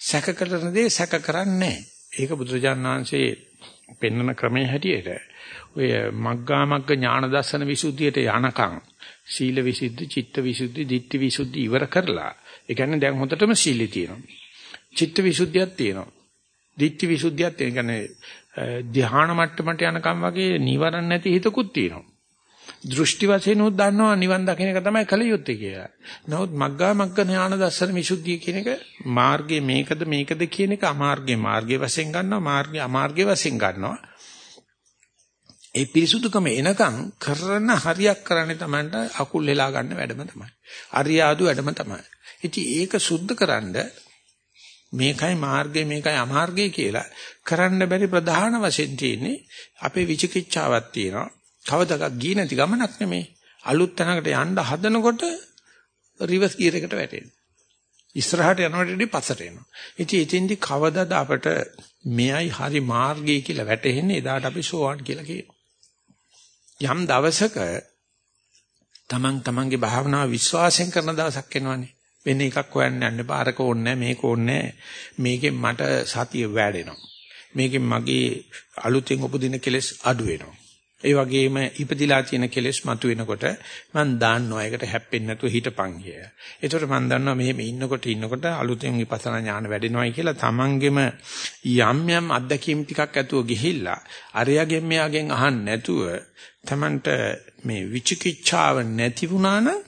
සැක කරන දේ සැක කරන්නේ නැහැ. ඒක බුදුරජාණන් වහන්සේ පෙන්වන ක්‍රමයේ හැටියට ඔය මග්ගා මග්ග ඥාන දර්ශන විසුද්ධියට යනකම් සීල විසුද්ධි, චිත්ත විසුද්ධි, ditthi විසුද්ධි ඉවර කරලා ඒ කියන්නේ දැන් හොඳටම සීලී තියෙනවා. චිත්ත විසුද්ධියක් තියෙනවා. Ditthi විසුද්ධියක් තියෙනවා. කියන්නේ ධ්‍යාන මට්ටමට යනකම් වගේ නිවරණ නැති හිතකුත් තියෙනවා. දෘෂ්ටි වශයෙන් උත් දන්නවා නිවන් දකින්න එක තමයි කල යුත්තේ කියලා. නමුත් මග්ගා මග්ග ඥාන දර්ශන විසුද්ධිය කියන එක මාර්ගය මේකද මේකද කියන එක අමාර්ගයේ මාර්ගයේ වශයෙන් ගන්නවා මාර්ගය අමාර්ගයේ වශයෙන් ගන්නවා. ඒ පිරිසුදුකම එනකන් කරන හරියක් කරන්නේ Tamanට අකුල් හෙලා ගන්න වැඩම තමයි. අරියාදු වැඩම තමයි. ඉතින් ඒක සුද්ධකරනද මේකයි මාර්ගය මේකයි අමාර්ගය කියලා කරන්න බැරි ප්‍රධාන වශයෙන් තියෙන්නේ අපේ විචිකිච්ඡාවක් තියෙනවා. කවදාවත් ගියේ නැති ගමනක් නෙමේ. අලුත් තැනකට යන්න හදනකොට රිවර්ස් ගියර් එකට වැටෙනවා. ඉස්සරහට යනකොටදී පස්සට එනවා. ඉතින් එතෙන්දි කවදාද අපට මෙයයි හරි මාර්ගය කියලා වැටෙන්නේ එදාට අපි සෝවාන් කියලා කියනවා. යම් දවසක තමන් තමන්ගේ භාවනාව විශ්වාසයෙන් කරන දවසක් එනවනේ. වෙන එකක් හොයන්න යන්න පාරක ඕනේ මේක ඕනේ මේකෙන් මට සතිය වැඩෙනවා. මේකෙන් මගේ අලුතෙන් උපදින කෙලෙස් අඩු වෙනවා. ඒ වගේම ඉපදිලා තියෙන කෙලෙස් මතුවෙනකොට මම දන්නවා ඒකට හැප්පෙන්නේ නැතුව හිටපන් කිය. ඒතකොට මම දන්නවා මෙහෙම ඉන්නකොට ඉන්නකොට අලුතෙන් විපස්සනා ඥාන වැඩෙනවයි කියලා තමන්ගෙම යම් යම් අත්දැකීම් ටිකක් ඇතුව ගිහිල්ලා අරයාගෙන් මෙයාගෙන් අහන්න නැතුව තමන්ට මේ විචිකිච්ඡාව නැති වුණා නම්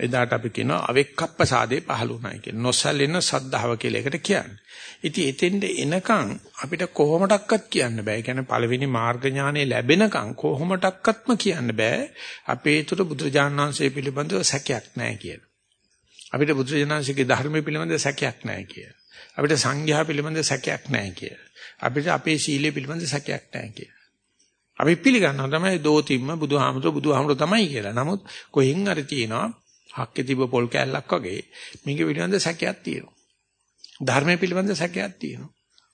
එදාට අපි කියනවා අවෙක්කප්ප සාදේ පහළ වුණායි කියන නොසැලෙන සද්ධාව කියලා එකට කියන්නේ. ඉතින් එතෙන්ද එනකන් අපිට කොහොමඩක්වත් කියන්න බෑ. ඒ කියන්නේ පළවෙනි මාර්ග ඥානෙ ලැබෙනකන් කොහොමඩක්වත්ම කියන්න බෑ. අපේ තුර බුදුරජාණන් වහන්සේ පිළිබඳව සැකයක් නැහැ කියලා. අපිට බුදුරජාණන්සේගේ ධර්මයේ පිළිබඳව සැකයක් නැහැ කියලා. අපිට සංඝයා පිළිබඳව සැකයක් නැහැ කියලා. අපිට අපේ සීලය පිළිබඳව සැකයක් නැහැ කියලා. අපි පිළිගන්නවා තමයි දෝතිම්ම බුදුහාමුදුර බුදුහාමුදුර තමයි කියලා. නමුත් කොහෙන් හරි තියෙනවා හක්කේ තිබ්බ පොල් කෑල්ලක් වගේ මේක පිළිබඳ සැකයක් තියෙනවා. ධර්මයේ පිළිබඳ සැකයක් තියෙනවා.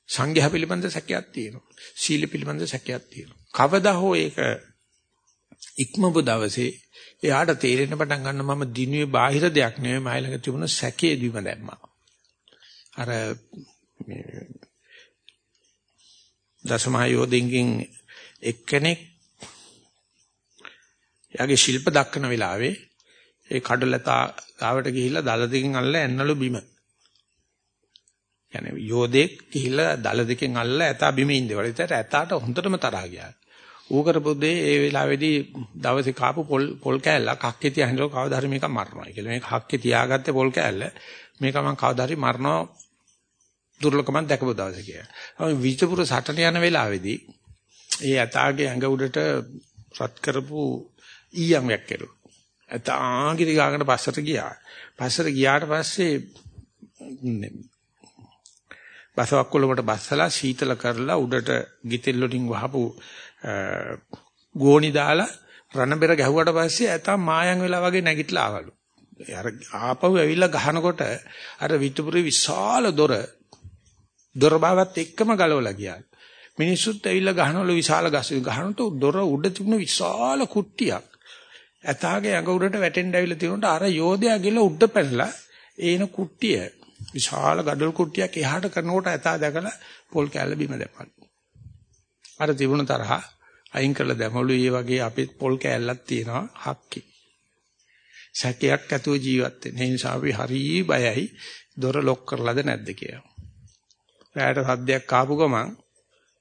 සංඝයා පිළිබඳ සැකයක් තියෙනවා. සීල පිළිබඳ සැකයක් තියෙනවා. කවදා හෝ ඒක ඉක්මව දවසේ එයාට තේරෙන්න පටන් ගන්න මම දිනුවේ බාහිර දෙයක් නෙවෙයි මයි ළඟ තිබුණ සැකේ දිව දැම්මා. අර දසමහයෝධින්ගෙන් එක්කෙනෙක් එයාගේ ශිල්ප දක්වන වෙලාවේ ඒ කඩලතා ගාවට ගිහිල්ලා දල දෙකෙන් අල්ලලා ඇන්නලු බිම. يعني යෝධෙක් ගිහිල්ලා දල දෙකෙන් අල්ලලා ඇතා බිම ඉඳවල. ඒතර ඇතාට හොඳටම තරහා ගියා. ඌ කරපු දේ ඒ වෙලාවේදී දවසේ කාපු පොල් පොල් කෑල්ලක් හක්කේ තියාගෙන කවදා හරි මේක මරනවා කියලා. මේක හක්කේ තියාගත්තේ පොල් කෑල්ල. මේක මම කවදා හරි මරනවා දුර්ලභකමක් දැකපු දවසේ කියලා. අපි විජිතපුර සටන යන වෙලාවේදී ඒ ඇතාගේ ඇඟ උඩට රත් කරපු ඊයම් වැක්කලු. ඇතාගිරි ගාගෙන පස්සට ගියා. පස්සට ගියාට පස්සේ බසවක් කොළමට බස්සලා සීතල කරලා උඩට ගිතෙල් වලින් වහපු ගෝණි දාලා රණබෙර ගැහුවට පස්සේ ඇතා මායම් වෙලා වගේ නැගිටලා ආවලු. අර ආපහු ඇවිල්ලා ගහනකොට අර විතුපුරේ විශාල දොර දොර බාවත් එක්කම ගලවලා ගියා. මිනිස්සුත් ඇවිල්ලා ගහනවලු විශාල ගස් ගහනකොට දොර උඩ තිබුණ විශාල කුට්ටියක්. ඇතාගේ ඇඟ උඩට වැටෙන්න ඇවිල්ලා තියෙනකොට අර යෝධයා ගිල උඩ පැනලා ඒන කුට්ටිය විශාල gadol කුට්ටියක් එහාට කරනකොට ඇතා දැකලා පොල් කැල්ල බිම දැම්මලු. අර තිබුණ තරහ අයින් කරලා දැමලු ඒ වගේ අපේ පොල් කැල්ලක් තියෙනවා හක්කි. සැකයක් ඇතුව ජීවත් වෙන. ඒ නිසා අපි හරි බයයි දොර ලොක් කරලාද නැද්ද කියලා. රැයට සද්දයක් ආපු ගමන්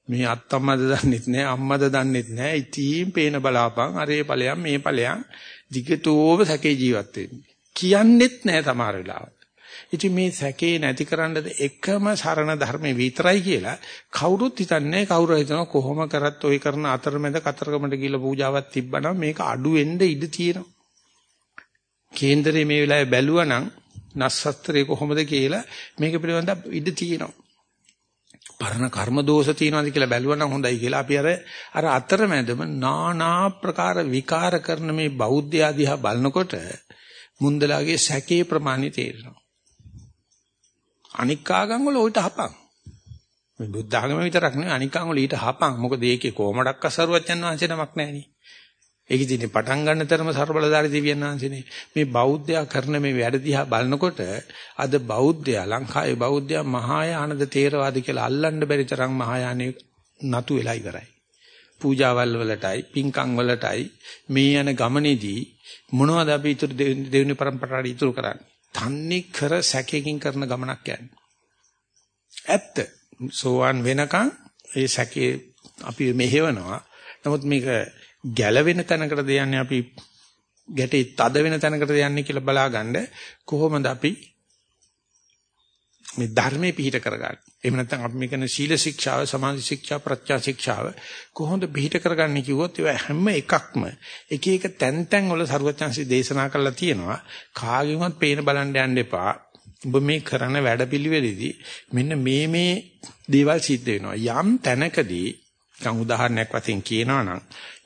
මේ අත්තම්මද දන්නෙත් නෑ අම්මද දන්නෙත් නෑ. ඉතින් පේන බලාපන් අරේ ඵලයන් මේ ඵලයන් දිගටෝම සැකේ ජීවත් වෙන්නේ. කියන්නෙත් නෑ සමහර වෙලාවට. ඉතින් මේ සැකේ නැතිකරන්න එකම සරණ ධර්මේ විතරයි කියලා කවුරුත් හිතන්නේ කවුරු හිතනවා කොහොම කරත් ওই කරන අතරමැද කතරගමට ගිහිල්ලා පූජාවක් තිබ්බනම් මේක අඩු වෙන්න ඉඩ තියෙනවා. කේන්දරේ මේ වෙලාවේ බැලුවා නම් නස්සත්‍රේ කොහොමද කියලා මේක පිළිබඳව ඉඩ තියෙනවා. පරණ කර්ම දෝෂ තියෙනවද කියලා බැලුවනම් හොඳයි කියලා අපි අර අර අතරමැදම নানা ප්‍රකාර විකාර කරන මේ බෞද්ධ ආදීහා බලනකොට මුන්දලාගේ සැකේ ප්‍රමාණි තේරෙනවා. අනික් ආගම් වල උවිත හපං. මේ බුද්ධ ආගම විතරක් නෙවෙයි අනික් ආගම් වල ඊට හපං. මොකද ඒකේ කොමඩක් අසරුවත් යන වංශේ නමක් නැහැ නේ. ඒක ඉතින් පටන් ගන්න තරම ਸਰබලධාරී දෙවියන් වහන්සේනේ මේ බෞද්ධයා කරන මේ වැඩ දිහා බලනකොට අද බෞද්ධයා ලංකාවේ බෞද්ධයා මහායානද තේරවාද කියලා අල්ලන්න බැරි තරම් මහායානෙ නතු වෙලා ඉවරයි. පූජාවල් වලටයි පින්කම් වලටයි මේ යන ගමනේදී මොනවද අපි ඉතුරු දෙවෙනි પરම්පරාවට ඉතුරු කරන්නේ? තන්නේ කර සැකයෙන් කරන ගමනක් යන්නේ. ඇත්ත. සෝවන් වෙනකන් ඒ සැකේ අපි මෙහෙවනවා. නමුත් මේක ගැලවෙන තැනකටද යන්නේ අපි ගැටේ තද වෙන තැනකටද යන්නේ කියලා බලාගන්න කොහොමද අපි මේ ධර්මයේ පිහිට කරගන්නේ. එහෙම නැත්නම් අපි මේ කරන සීල ශික්ෂාව, සමාධි ශික්ෂා, ප්‍රඥා ශික්ෂාව කොහොමද පිහිට කරගන්නේ කිව්වොත් ඒවා හැම එකක්ම එක එක තැන් තැන් වල ਸਰවඥාන්සි දේශනා කරලා තියෙනවා. කාගෙන්වත් පේන බලන්න යන්න එපා. ඔබ මේ කරන වැඩපිළිවෙලෙදී මෙන්න මේ මේ දේවල් සිද්ධ වෙනවා. යම් තැනකදී නිකන් උදාහරණයක් වශයෙන් කියනවා නම්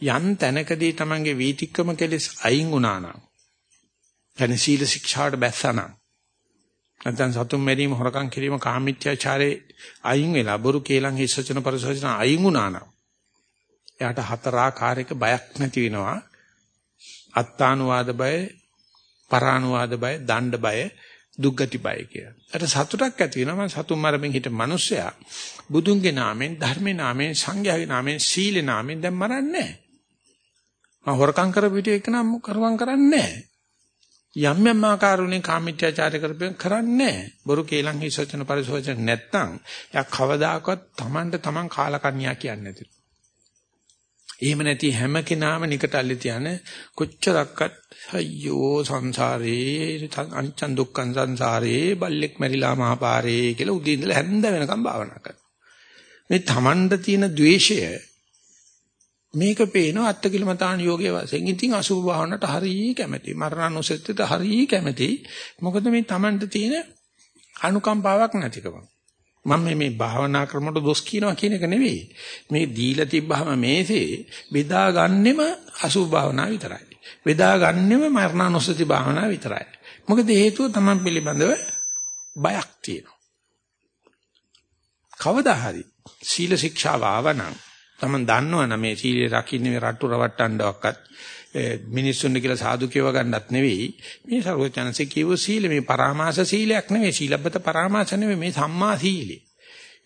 යම් තැනකදී Tamange වීතික්කම කෙලෙස් අයින් වුණා නම් එන සීල ශික්ෂාට බැස්සා නම් නැත්නම් සතුම් මෙරීම හොරකම් කිරීම කාමීත්‍යාචාරේ අයින් වෙලා බොරු කේලම් හිස්සචන පරිසචන අයින් වුණා නම් එයාට හතරාකාරයක බයක් නැති වෙනවා. අත්තානුවාද බය පරානුවාද බය දණ්ඩ බය දුක්ගති බය කියලා. අර සතුටක් ඇති වෙනවා මම සතුන් මරමින් හිට මිනිස්සයා බුදුන්ගේ නාමෙන් ධර්මේ නාමෙන් සංඝයාගේ නාමෙන් සීලේ නාමෙන් දැන් මරන්නේ නැහැ. මම හොරකම් කරපු විට එක නම් කරවම් කරන්නේ නැහැ. යම් යම් ආකාරුණේ කාමීත්‍යාචාරය කරපෙන් කරන්නේ නැහැ. බොරු කේලම් හිසචන පරිසෝචන නැත්තම් යා කවදාකවත් Tamanට Taman කාලකන්‍යා කියන්නේ නැති. එහෙම නැති හැම කෙනාම නිකටල්ලි තියන කොච්චරක්වත් අයියෝ සංසාරේ අනිච්චන් දුක්ඛන් සංසාරේ බල්ලෙක් මැරිලා මහපාරේ කියලා උදේ ඉඳලා හැන්ද වෙනකම් භාවනා කරනවා. මේ Tamanda තියෙන द्वේෂය මේක පේනවා අත්කිලමතාන යෝගයේ වශයෙන්. ඉතින් අසුභ භාවනට හරිය කැමැති. මරණානුසතියට හරිය කැමැති. මොකද මේ Tamanda තියෙන අනුකම්පාවක් නැතිකම. මම මේ භාවනා ක්‍රමවලට දොස් කියනවා කියන එක නෙවෙයි. මේ දීලා තිබ්බහම මේසේ බෙදා ගන්නෙම අසුභ භාවනා විතරයි. බෙදා ගන්නෙම මරණානුස්සති භාවනා විතරයි. මොකද හේතුව Taman පිළිබඳව බයක් තියෙනවා. කවදා හරි සීල ශික්ෂාව ආවනම් Taman දන්නවනම් මේ සීලේ රකින්නේ රට්ටු රවට්ටන්නවක්වත් මිනිස්සුන්ට කියලා සාදු කියව ගන්නත් නෙවෙයි මේ සර්වචනසේ කියව සීල මේ පරාමාස සීලයක් නෙවෙයි සීලබ්බත පරාමාස නෙවෙයි මේ සම්මා සීලය.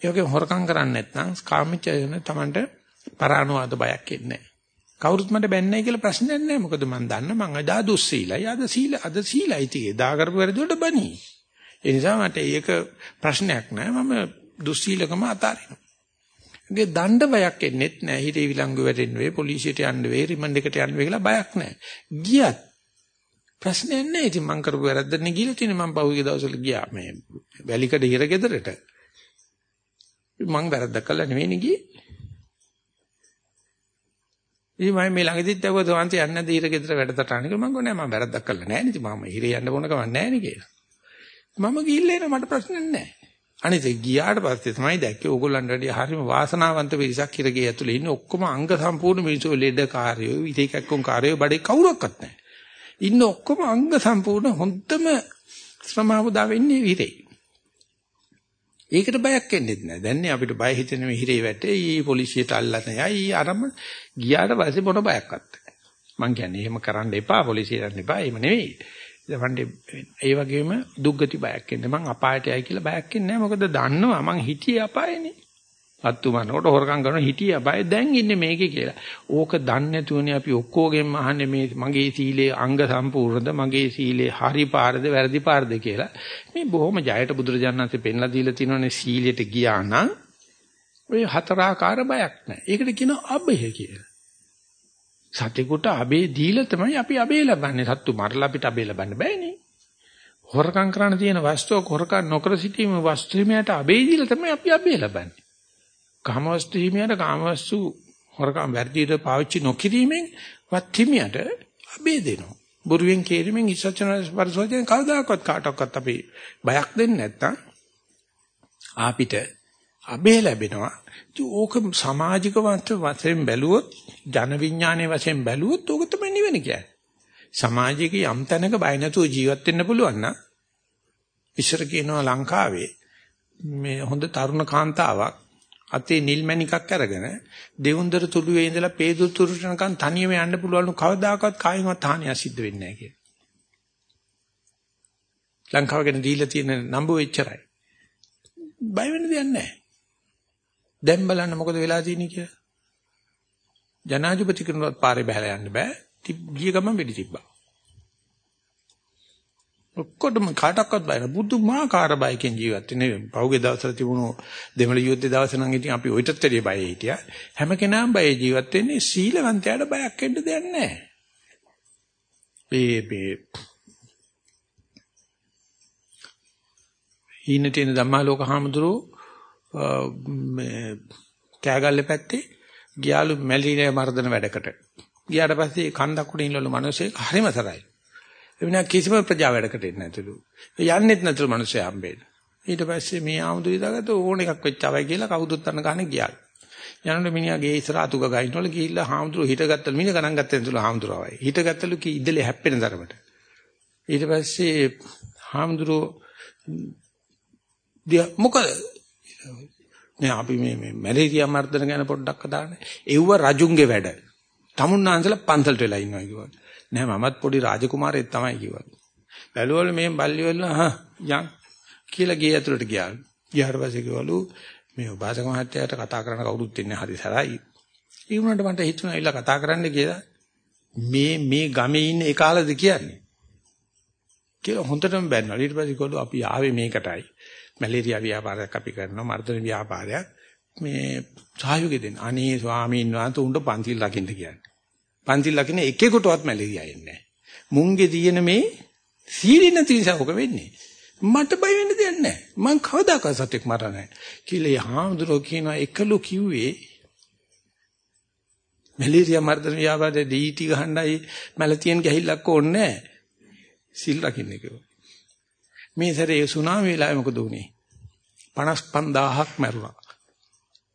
ඒ වගේ හොරකම් කරන්නේ නැත්නම් කාමීච්ඡයන Tamanට පරානුවාද බයක් එන්නේ නැහැ. කවුරුත් මට බැන්නයි කියලා ප්‍රශ්නයක් නැහැ. මොකද මම දන්න මං අදා දුස්සීලයි. අද සීල අද සීලයි තියේ. දා කරපු වැරදි වලට බනි. ඒ නිසා මට ඒක ප්‍රශ්නයක් නැහැ. මම දුස්සීලකම අතාරිනවා. ඒ දණ්ඩ බයක් එන්නෙත් නැහැ. හිතේ විලංගු වැටෙන්න වෙයි, පොලිසියට යන්න වෙයි, රිමන්ඩ් එකට යන්න වෙයි කියලා බයක් නැහැ. ගියත් ප්‍රශ්නයක් නැහැ. ඉතින් මං කරපු වැරද්දනේ ගිහලා තියෙන්නේ මං පහුගිය දවස්වල ගියා මේ වැලිකඩ හිර ගෙදරට. මං වැරද්දක් කළා නෙවෙයි ගියේ. ඉතින් මම මේ ළඟදිත් ඇහුවා තවන්ත යන්නේ නැද හිර ගෙදර වැඩටටාන කියලා මං ගොනේ මම වැරද්දක් කළා නැහැ නේ. මම හිරේ යන්න ඕන කමක් නැහැ නේ කියලා. මම ගිහිල්ලා එන මට ප්‍රශ්නයක් නැහැ. අනිත් ගියාට පස්සේ තමයි දැක්කේ ඕගොල්ලන්ට වැඩි හරිම වාසනාවන්ත පිරිසක් හිරගේ ඇතුලේ ඉන්නේ ඔක්කොම අංග සම්පූර්ණ මිනිස්සු ලෙඩ කාර්යෝ විදේකක්කම් කාර්යෝ බඩේ කවුරක්වත් නැහැ. ඉන්න ඔක්කොම අංග සම්පූර්ණ හොඳම ශ්‍රමාවදා වෙන්නේ හිරේ. ඒකට බයක් එන්නේ නැහැ. දැන් අපිට බය හිතෙන මේ හිරේ වැටේ ඊ පොලිසියට අල්ලන්න යයි අරම ගියාට පස්සේ මොන බයක්වත් නැහැ. මං කියන්නේ එහෙම කරන්න එපා පොලිසියට යන්න එපා. එහෙම නෙවෙයි. දවන්නේ ඒ වගේම දුක්ගති බයක් එන්නේ. මං අපායට යයි කියලා බයක් එන්නේ නැහැ. මොකද දන්නවා මං හිටියේ අපායනේ. අත්තු මනකොට හොරකම් කරන හිටියා බය දැන් ඉන්නේ මේකේ කියලා. ඕක දන්නේ නැතුවනේ අපි ඔක්කොගෙම අහන්නේ මේ මගේ සීලේ අංග සම්පූර්ණද මගේ සීලේ හරි පාරද වැරදි පාරද කියලා. මේ බොහොම ජයට බුදුරජාණන්සේ පෙන්ලා දීලා තිනෝනේ සීලයට ගියා නම් ඔය හතරාකාර බයක් නැහැ. ඒකට කියනවා අබය කියලා. සතෙකුට අබේ දීලා තමයි අපි අබේ ලබන්නේ. සත්තු මරලා අපිට අබේ ලබන්න බෑනේ. හොරකම් කරන්න තියෙන වස්තුව හොරකම් නොකර සිටීම වස්තු හිමියට අබේ දීලා තමයි අපි අබේ ලබන්නේ. කාමවස්තු හිමියට කාමවස්තු හොරකම් වැඩියට පාවිච්චි නොකිරීමෙන් වත් හිමියට අබේ දෙනවා. බුරුවෙන් කේරීමෙන් ඉස්සචන පරිසෝජන කවදාකවත් කාටවත් අපි බයක් දෙන්නේ නැත්තම් අපිට අබේ ලැබෙනවා. ඕක සමාජික වශයෙන් බැලුවොත් ජන විඥානයේ වශයෙන් බැලුවොත් ඕක තමයි නිවෙන කියන්නේ. සමාජයක යම් තැනක බය නැතුව ජීවත් වෙන්න පුළුවන් නම් ඉස්සර කියනවා ලංකාවේ මේ හොඳ තරුණ කාන්තාවක් අතේ නිල් මණිකක් අරගෙන දෙවුන්දර තුඩුවේ ඉඳලා පේදුරු තුරුටනකන් තනියම යන්න පුළුවන් කවදාකවත් කායින්වත් හානියක් සිද්ධ වෙන්නේ නැහැ කියලා. ලංකාව ගැන දීලා තියෙන නම්බු එච්චරයි. බය වෙන්න දෙයක් නැහැ. දැන් බලන්න මොකද වෙලා තියෙන්නේ කියලා. ජනාධිපති කෙනෙකුට පාරේ බහලා යන්න බෑ. ගිය ගමන් වෙඩි තිබ්බා. ඔක්කොටම කාටවත් බය නැහැ. බුදුමාකාර බයකින් ජීවත් වෙන්නේ. පහුගිය දවස්වල තිබුණු දෙමළ යුද්ධ දවස් නම් ඉතින් අපි ඔයිටත් වැඩිය බය හිටියා. හැම කෙනාම බය ජීවත් වෙන්නේ සීලවන්තයාට බයක් වෙන්න දෙයක් නැහැ. මේ මේ ඊනටින ධම්මාලෝක හාමුදුරුවෝ මේ කෑගල්ලේ පැත්තේ ගියාලු මැලිනේ මර්ධන වැඩකට. ගියාට පස්සේ කන්දක් උඩ ඉන්නලු මිනිස්සේ හරිම සරයි. එවිනා කිසිම ප්‍රජා වැඩකට එන්නේ නැතුළු. යන්නෙත් නැතුළු මිනිස්සු හම්බෙන්න. ඊට පස්සේ මේ ආමුදු ඉදාගත්ත ඕන එකක් වෙච්චවයි කියලා කවුදුත් අන්න ගන්න ගියා. යනකොට මිනිහා ගේ ඉස්සර අතුක ගහිනවල ගිහිල්ලා හාමුදුරුවෝ හිටගත්තලු මිනිහ ගණන් ගත්තේ නැතුළු හාමුදුරුවෝයි. හිටගත්තලු කි ඉදලේ හැප්පෙන තරමට. ඊට පස්සේ හාමුදුරුවෝ දිය මොකද නේ අපි මේ මේ මැලේරියා මර්ධන ගැන පොඩ්ඩක් කතා කරන්නේ. එව්ව රජුන්ගේ වැඩ. තමුන්නාන්සලා පන්සලට වෙලා ඉන්නවා කිව්වා. නෑ මමත් පොඩි රාජකුමාරයෙක් තමයි කිව්වා. බැලුවල මේ බල්ලි වල හා යන් කියලා ගේ ඇතුළට ගියා. ගියාට පස්සේ කිව්වලු මේ උපාසක මහත්තයාට කතා කරන්න කවුරුත් ඉන්නේ හරි සරයි. ඒ වුණාට මට හිතුණා ඉල්ල කතා කරන්න කියලා. මේ මේ ගමේ ඉන්න ඒ කාලෙද කියන්නේ. කියලා හොඳටම බැන්නා. ඊට පස්සේ කිව්වලු අපි ආවේ මේකටයි. මැලේරියා ව්‍යාපාරයක් අපි කරනවා මර්ධන ව්‍යාපාරයක්. මේ සහයෝගය දෙන්න. අනේ ස්වාමීන් වහන්සේ උණ්ඩ පන්තිල් ලකින්න කියන්නේ. පන්තිල් ලකින එකෙකුටවත් මැලේරියා එන්නේ නැහැ. මුංගේ තියෙන මේ සීලින තිරසවක වෙන්නේ. මට බය වෙන්න දෙයක් නැහැ. මං කවදාකවත් සතෙක් මරන්නේ නැහැ. කියලා යහඳුරෝ කියනවා එකලු කිව්වේ මැලේරියා මර්ධන ව්‍යාපාරයේ දීටි ගහන්නයි මැලතියන් ගහිල්ලක් ඕනේ නැහැ. සිල් රකින්න කිව්වා. මේ සැරේ සුනාමි වෙලාවේ මොකද උනේ? 55000ක් මැරුණා.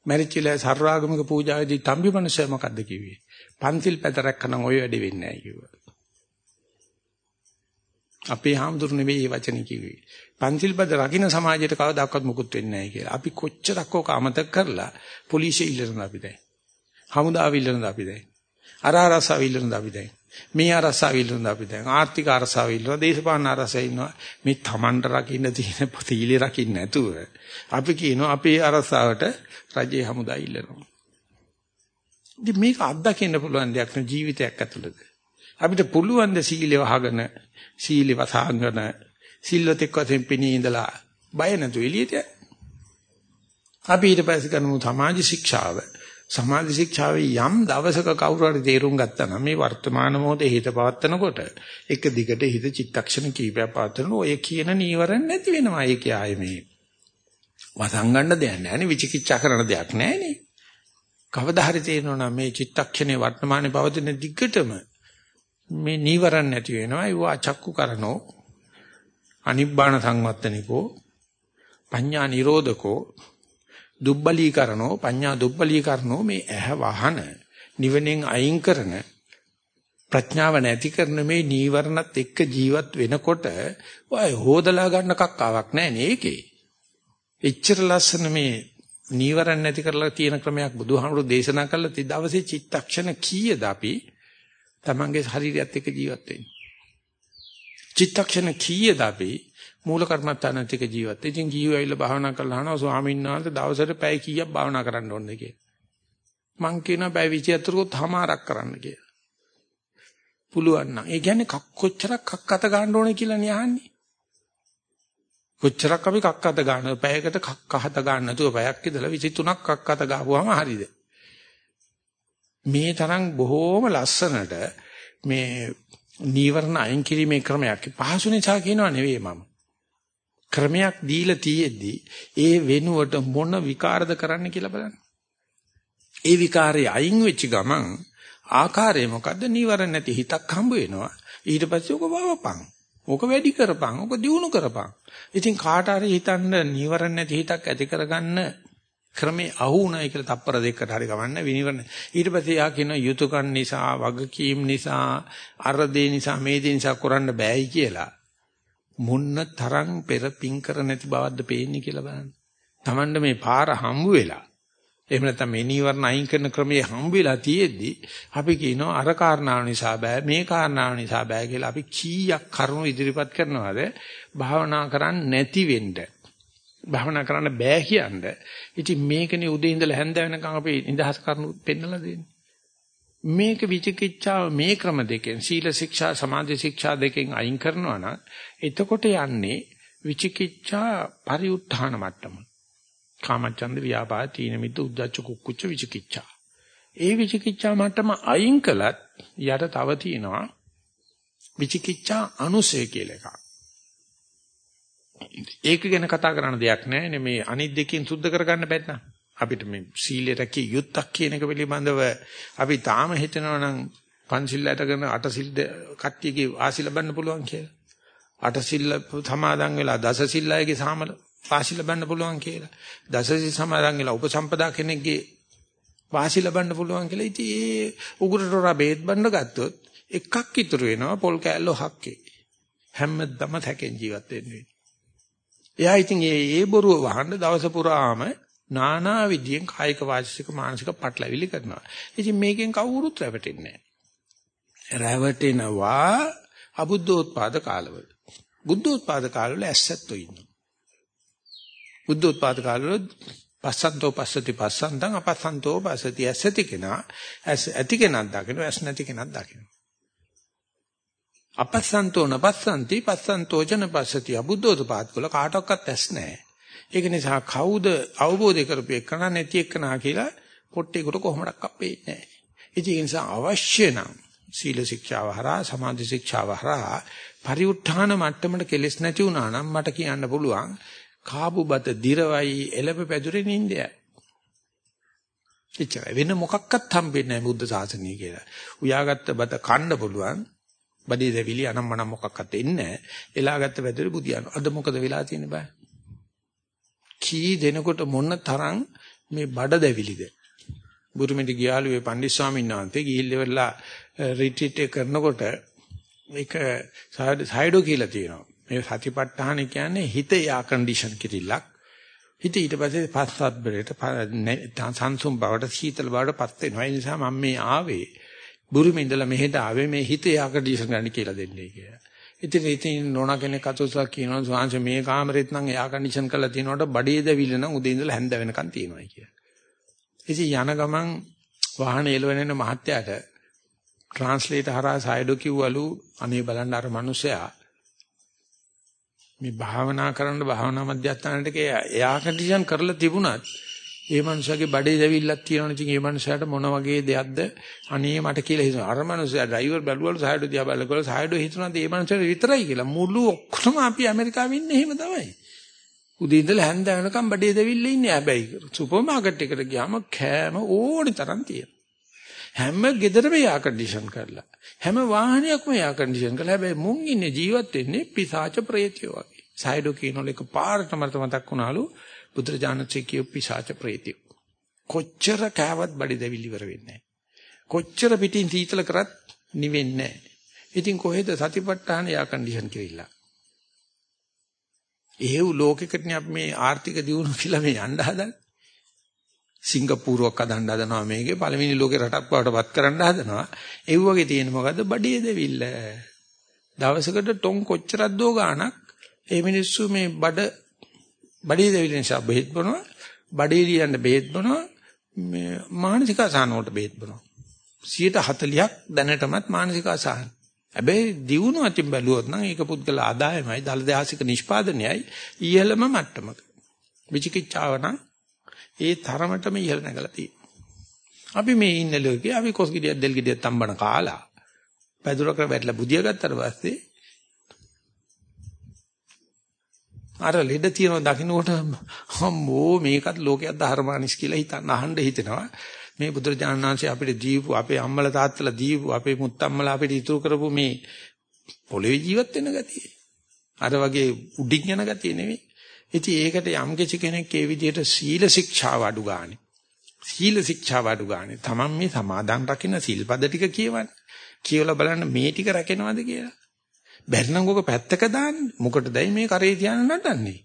මැරිච්චිලා සර්වාගමික පූජාවේදී තම්බි මනුස්සය මොකද්ද කිව්වේ? පන්සිල් පැතරක් කරනම් ওই වැඩේ වෙන්නේ නැහැ කිව්වා. අපේ හාමුදුරු නෙවෙයි මේ වචනේ කිව්වේ. පන්සිල් පද රකින්න සමාජයට කවදාවත් මුකුත් වෙන්නේ නැහැ කියලා. අපි කොච්චරක් ඕක අමතක කරලා පොලිසිය ඉල්ලනවා අපි දැන්. හමුදාව ඉල්ලනවා අපි දැන්. අර අරසාව ඉල්ලනවා අපි දැන්. මේ අරසාව ඉල්ලනවා අපි දැන්. ආර්ථික අරසාව ඉල්ලනවා, දේශපාලන අරසාව ඉන්නවා. මේ Tamanට රකින්න තියෙන තීලේ රකින්න නැතුව අපි කියනවා අපේ අරසාවට රජයේ හමුදා ඉල්ලනවා. ඉතින් මේක අත්දකින්න පුළුවන් දෙයක් නෙවෙයි ජීවිතයක් ඇතුළත. අපිට පුළුවන් ද සීලය වහගෙන සීලය වසහගෙන සිල්වතෙක් වශයෙන් පිණී ඉඳලා බය නැතු එළියට අපි ඊට පස්සේ කරමු සමාජ ශික්ෂාව. සමාජ ශික්ෂාවේ යම් දවසක කවුරු හරි තේරුම් ගත්තා නම් මේ වර්තමාන මොහොතේ හිත පවත්නකොට එක දිගට හිත චිත්තක්ෂණ කීපයක් පවත්නකොට ඔය කියන නීවරණ නැති වෙනවා. ඒක ආයේ මේ වසංගන්න දෙයක් නැහැ නේ විචිකිච්ඡා කරන දෙයක් නැහැ නේ. කවදා හරි තේරෙනවා මේ චිත්තක්ෂණේ වර්තමානයේ පවතින දිග්ගටම මේ නීවරණ නැති වෙනවා ඒව අචක්කු කරනෝ අනිබ්බාන සංවත්තනිකෝ පඤ්ඤා නිරෝධකෝ දුබ්බලීකරණෝ පඤ්ඤා දුබ්බලීකරණෝ මේ ඇහ වහන නිවනෙන් අයින් කරන ප්‍රඥාව නැති කරන මේ නීවරණත් එක්ක ජීවත් වෙනකොට ඔය හොදලා ගන්න කක්කාවක් නැහැ නේ ඒකේ. එච්චර ලස්සන මේ නීවරණ නැති කරලා තියෙන ක්‍රමයක් බුදුහාමුදුරු දේශනා කළා තී දවසේ චිත්තක්ෂණ කීයද අපි තමන්ගේ ශරීරයත් එක්ක ජීවත් වෙන්නේ. චිත්තක්ෂණ කීයද අපි මූල කර්මත්තාන ටික ජීවත්. ඉතින් ගිහිව ඇවිල්ලා භාවනා කරලා අහනවා ස්වාමීන් වහන්සේ දවසට පැය කීයක් භාවනා කරන්න ඕනද කියලා. මං කියනවා පැය 24 කුත් හමාරක් කරන්න කියලා. පුළුවන් නම්. ඒ කියන්නේ කොච්චරක් කක් අත ගන්න ඕනේ කියලා නේ අහන්නේ. කොච්චරක් අපි කක් අත ගන්නද? පැයකට කක් අහත ගන්න නැතුව පැයක් ඉඳලා 23ක් කක් අත ගාපුවාම හරියද? මේ තරම් බොහෝම ලස්සනට මේ නීවරණ අයින් කිරීමේ ක්‍රමයක් පහසු නිසා කියනවා නෙවෙයි මම. ක්‍රමයක් දීලා තියෙද්දි ඒ වෙනුවට මොන විකාරද කරන්න කියලා බලන්න. ඒ විකාරය අයින් වෙච්ච ගමන් ආකාරය මොකද්ද? නීවරණ නැති හිතක් හම්බ වෙනවා. ඊට පස්සේ ඔක වවපන්. ඕක වැඩි කරපන්. ඕක දියුණු කරපන්. ඉතින් කාට හරි හිතන්න නීවරණ නැති හිතක් ඇති කරගන්න ක්‍රමේ අහුණයි කියලා තප්පර දෙකකට හරි ගමන්න විනිවරණ ඊට පස්සේ යා කියන යුතුයකන් නිසා වගකීම් නිසා අර දේ නිසා මේ දේ නිසා කරන්න බෑයි කියලා මුන්න තරම් පෙර පිං කර නැති බවක්ද පේන්නේ කියලා බලන්න. Tamanda මේ පාර හම්බ වෙලා එහෙම නැත්නම් මේ නීවරණ අයින් කරන ක්‍රමයේ හම්බ වෙලා තියෙද්දි අපි කියනවා අර කාරණාව නිසා බෑ මේ කාරණාව නිසා බෑ කියලා අපි කීයක් කරුණු ඉදිරිපත් කරනවද භාවනා කරන්නේ නැති වෙන්නේ භාවනා කරන්න බෑ කියන්නේ. ඉතින් මේකනේ උදේ ඉඳලා හැන්ද වෙනකන් අපි නිදහස් කරනු පෙන්නලා දෙන්නේ. මේක විචිකිච්ඡාව මේ ක්‍රම දෙකෙන් සීල ශික්ෂා සමාධි ශික්ෂා දෙකෙන් අයින් කරනවා නම් එතකොට යන්නේ විචිකිච්ඡා පරිඋත්ථාන මට්ටම. කාමච්ඡන්ද ව්‍යාපාද තීන මිද්ද උද්ධච්ච කුක්කුච්ච විචිකිච්ඡා. ඒ විචිකිච්ඡා මට්ටම අයින් කළත් යට තව තියෙනවා විචිකිච්ඡා අනුසය කියලා එකක්. ඒක ගැන කතා කරන්න දෙයක් නැහැ මේ අනිත් දෙකෙන් සුද්ධ කරගන්න බැන්න අපිට මේ සීලය රැකී යුත්තක් කියන එක පිළිබඳව අපි තාම හිතනවා නම් පන්සිල් ඇටගෙන අටසිල් කට්ටියගේ ආසි ලබන්න පුළුවන් කියලා අටසිල් සමාදන් වෙලා දසසිල් අයගේ සාමල වාසි ලබන්න පුළුවන් කියලා දසසිල් සමාදන් වෙලා උපසම්පදා කෙනෙක්ගේ වාසි ලබන්න පුළුවන් කියලා ඉතින් ඒ උගුරට බේත් බන්න ගත්තොත් එකක් ඉතුරු වෙනවා පොල් කෑල්ල හක්කේ හැමදම තැකෙන් ජීවත් වෙන්නේ එයා ඉතින් ඒ ඒ බොරුව වහන්න දවස පුරාම নানা විදියෙන් කායික වාචික මානසික පටලැවිලි කරනවා. ඉතින් මේකෙන් කවුරුත් රැවටෙන්නේ නැහැ. රැවටෙනවා අබුද්ධෝත්පාද කාලවල. බුද්ධෝත්පාද කාලවල ඇස්සැත්තෝ ඉන්නවා. බුද්ධෝත්පාද කාලවල පස්සන්තෝ පස්සති පස්සන්තං අපස්සන්තෝ පස්සති ඇස්සති කෙනා ඇස් ඇති කෙනක් දකින්න ඇස් නැති කෙනක් දකින්න. අපස්සන්තෝ නපස්සන්ති පස්සන්තෝ ජන පස්සති අබුද්ධෝත්පාද කළ කාටවත් ඇස් නැහැ. ඒක නිසා කවුද අවබෝධය කරපු එකන නැති එකනා කියලා පොට්ටේකට කොහොමඩක් අපේන්නේ නැහැ. ඒ නිසා අවශ්‍ය නම් සීල ශික්ෂාව හරහා සමාධි ශික්ෂාව හරහා පරිඋත් ทาน මට්ටමට කෙලස් නැති වුණා නම් මට කියන්න පුළුවන් කාබු බත දිරවයි එළඹ පැදුරේ නින්දයයි. එච්චරයි වෙන මොකක්වත් හම්බෙන්නේ නැහැ බුද්ධ ශාසනය කියලා. උයාගත්ත බත කන්න පුළුවන් බඩේ දැවිලි අනම්මනම් මොකක්වත් එන්නේ නැහැ. එලාගත්ත වැදුරේ බුදියනවා. අද මොකද වෙලා තියෙන්නේ බෑ. කී දෙනකොට මොන තරම් මේ බඩ දැවිලිද? බුරුමෙට ගියාලු ඒ පණ්ඩිත් ස්වාමීන් වහන්සේ ගිහිල්ලා රිට්‍රීට් එක කරනකොට මේක සයිඩෝ කියලා තියෙනවා. මේ සතිපට්ඨාන කියන්නේ හිත යා කන්ඩිෂන් කිරිල්ලක්. හිත ඊට පස්සේ පස්සත් බරේට සංසුම් බවට සීතල බවට පත් වෙනවා. ඒ නිසා මම මේ ආවේ බුරුමේ ඉඳලා මෙහෙට ආවේ මේ හිතේ ආකඩිෂන් ගන්න කියලා දෙන්නේ කියලා. ඉතින් ඉතින් නෝනා කෙනෙක් අතොස්සක් කියනවා ස්වාංශ මේ කාමරෙත් නම් එයා කන්ඩිෂන් කරලා තිනකොට බඩේ දැවිල්ල නම් උදේ ඉඳලා හැන්ද වෙනකන් තියෙනවා කියලා. ඉතින් යන ගමන් වාහනේ එළවෙන මහත්තයාට ට්‍රාන්ස්ලේටර් හරහා සයිඩෝ කිව්වලු අනේ බලන්න අර මිනිසයා මේ භාවනා කරන්න භාවනා මධ්‍යස්ථානට එයා කන්ඩිෂන් කරලා තිබුණත් ඒ මනුස්සයාගේ බඩේ දැවිල්ලක් තියෙනවනේ ඉතින් ඒ මනුස්සයාට මොන වගේ දෙයක්ද අනේ මට කියලා හිතනවා. අර මනුස්සයා ඩ්‍රයිවර් බැලුවලු සායඩෝ දිහා බලනකොට සායඩෝ හිතනවා මේ මනුස්සයාට විතරයි කියලා. මුළු ඔක්කොම අපි ඇමරිකාවේ ඉන්නේ එහෙම තමයි. උදේ ඉඳලා හැන්ද වෙනකම් බඩේ දැවිල්ල ඉන්නේ. හැබැයි සුපර් මාකට් එකට ගියාම කෑම ඕනි තරම් තියෙනවා. හැම ගෙදරම යා කන්ඩිෂන් කරලා. හැම වාහනයක්ම යා කන්ඩිෂන් කරලා. හැබැයි මුන් ඉන්නේ ජීවත් වෙන්නේ පිසාච ප්‍රේතයෝ වගේ. සායඩෝ කියනවල එක පාරට මට මතක් වුණාලු බුදුරජාණන්සේ කියපු පිසාච ප්‍රේතිය. කොච්චර කෑවත් බඩි දෙවිලි ඉවර වෙන්නේ කොච්චර පිටින් සීතල කරත් නිවෙන්නේ ඉතින් කොහෙද සතිපට්ඨාන යා කන්ඩිෂන් කියලා. එහෙව් ලෝකෙකටනේ අපි මේ ආර්ථික දියුණුව කියලා මේ යන්න හදන්නේ. සිංගප්පූරුවක් හදන්න හදනවා මේකේ පළවෙනි ලෝකේ රටක් බවට පත් කරන්න හදනවා. ඒ වගේ තියෙන මොකද්ද? බඩේ දෙවිල්ල. දවසකට ටොන් කොච්චරක් දෝ ගාණක්? ඒ මිනිස්සු මේ බඩ බඩේ දෙවිල නිසා බෙහෙත් බොනවා බඩේ ලියන්න බෙහෙත් බොනවා මේ මානසික අසහන වලට බෙහෙත් බොනවා. 140ක් දැනටමත් මානසික අසහන හැබැයි දියුණු අතින් බැලුවොත් නම් ඒක පුද්ගල ආදායමයි දලදාසික නිෂ්පාදනයයි ඉහළම මට්ටමක. විචිකිච්ඡාව නම් ඒ තරමටම ඉහළ නැගලා තියෙනවා. අපි මේ ඉන්න ලෝකේ අපි කොස් ගෙඩියක් දෙල් ගෙඩියක් තම්බන කාලා පැදුරක වැටලා බුදියා ගත්තට පස්සේ අර ලෙඩ තියෙනවා දකින්නකොට අම්මෝ මේකත් ලෝකයක් ධර්මානිස් කියලා හිතන්න අහන්න හිතෙනවා. මේ බුදුරජාණන් වහන්සේ අපිට දීපු අපේ අම්මලා තාත්තලා දීපු අපේ මුත්තම්මලා අපිට ඉතුරු කරපු මේ පොළවේ ජීවත් වෙන ගතිය. අර වගේ උඩින් යන ගතිය නෙවෙයි ඉතින් ඒකට යම් කිසි කෙනෙක් ඒ විදිහට සීල ශික්ෂාව අඩු ගානේ සීල ශික්ෂාව අඩු ගානේ තමන් මේ සමාදන් රකින්න සිල්පද ටික කියවන්නේ කියවලා බලන්න මේ ටික රැකෙනවද කියලා. බැරි නම් ඔක පැත්තක දාන්න. මොකටදයි මේ කරේ තියාන නටන්නේ.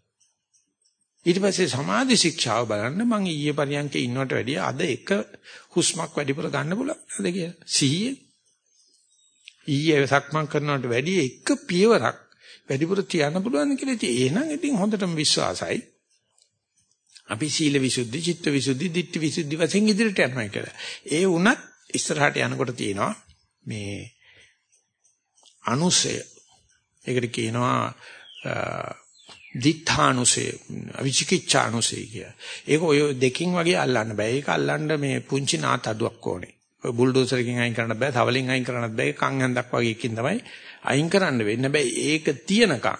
ඊට පස්සේ සමාධි ශික්ෂාව බලන්න මං ඊයේ පරියන්කේ ඉන්නවට වැඩිය අද එක හුස්මක් වැඩිපුර ගන්න පුළුවන්ද කියලා. සිහියේ ඊයේ සක්මන් කරනවට වැඩිය එක පියවරක් වැඩිපුර තියන්න පුළුවන් කියලා ඉතින් එහෙනම් ඉතින් හොඳටම විශ්වාසයි. අපි සීල විසුද්ධි, චිත්ත විසුද්ධි, ditthi විසුද්ධි වශයෙන් ඉදිරියට යනවා කියලා. ඒ වුණත් ඉස්සරහට යනකොට තියෙනවා මේ අනුසය ඒකට කියනවා දිඨානුසය අවිචිකිච්ඡානුසය කිය. ඒක ඔය දෙකින් වගේ අල්ලන්න බෑ. ඒක අල්ලන්න මේ පුංචි නාත් අඩුවක් ඕනේ. ඔය බුල්ඩෝසර් එකකින් අයින් කරන්න බෑ. තවලින් අයින් කරන්නත් බෑ. කන් හැන්දක් වගේ එකකින් තමයි අයින් කරන්න වෙන්නේ. හැබැයි ඒක තියනකම්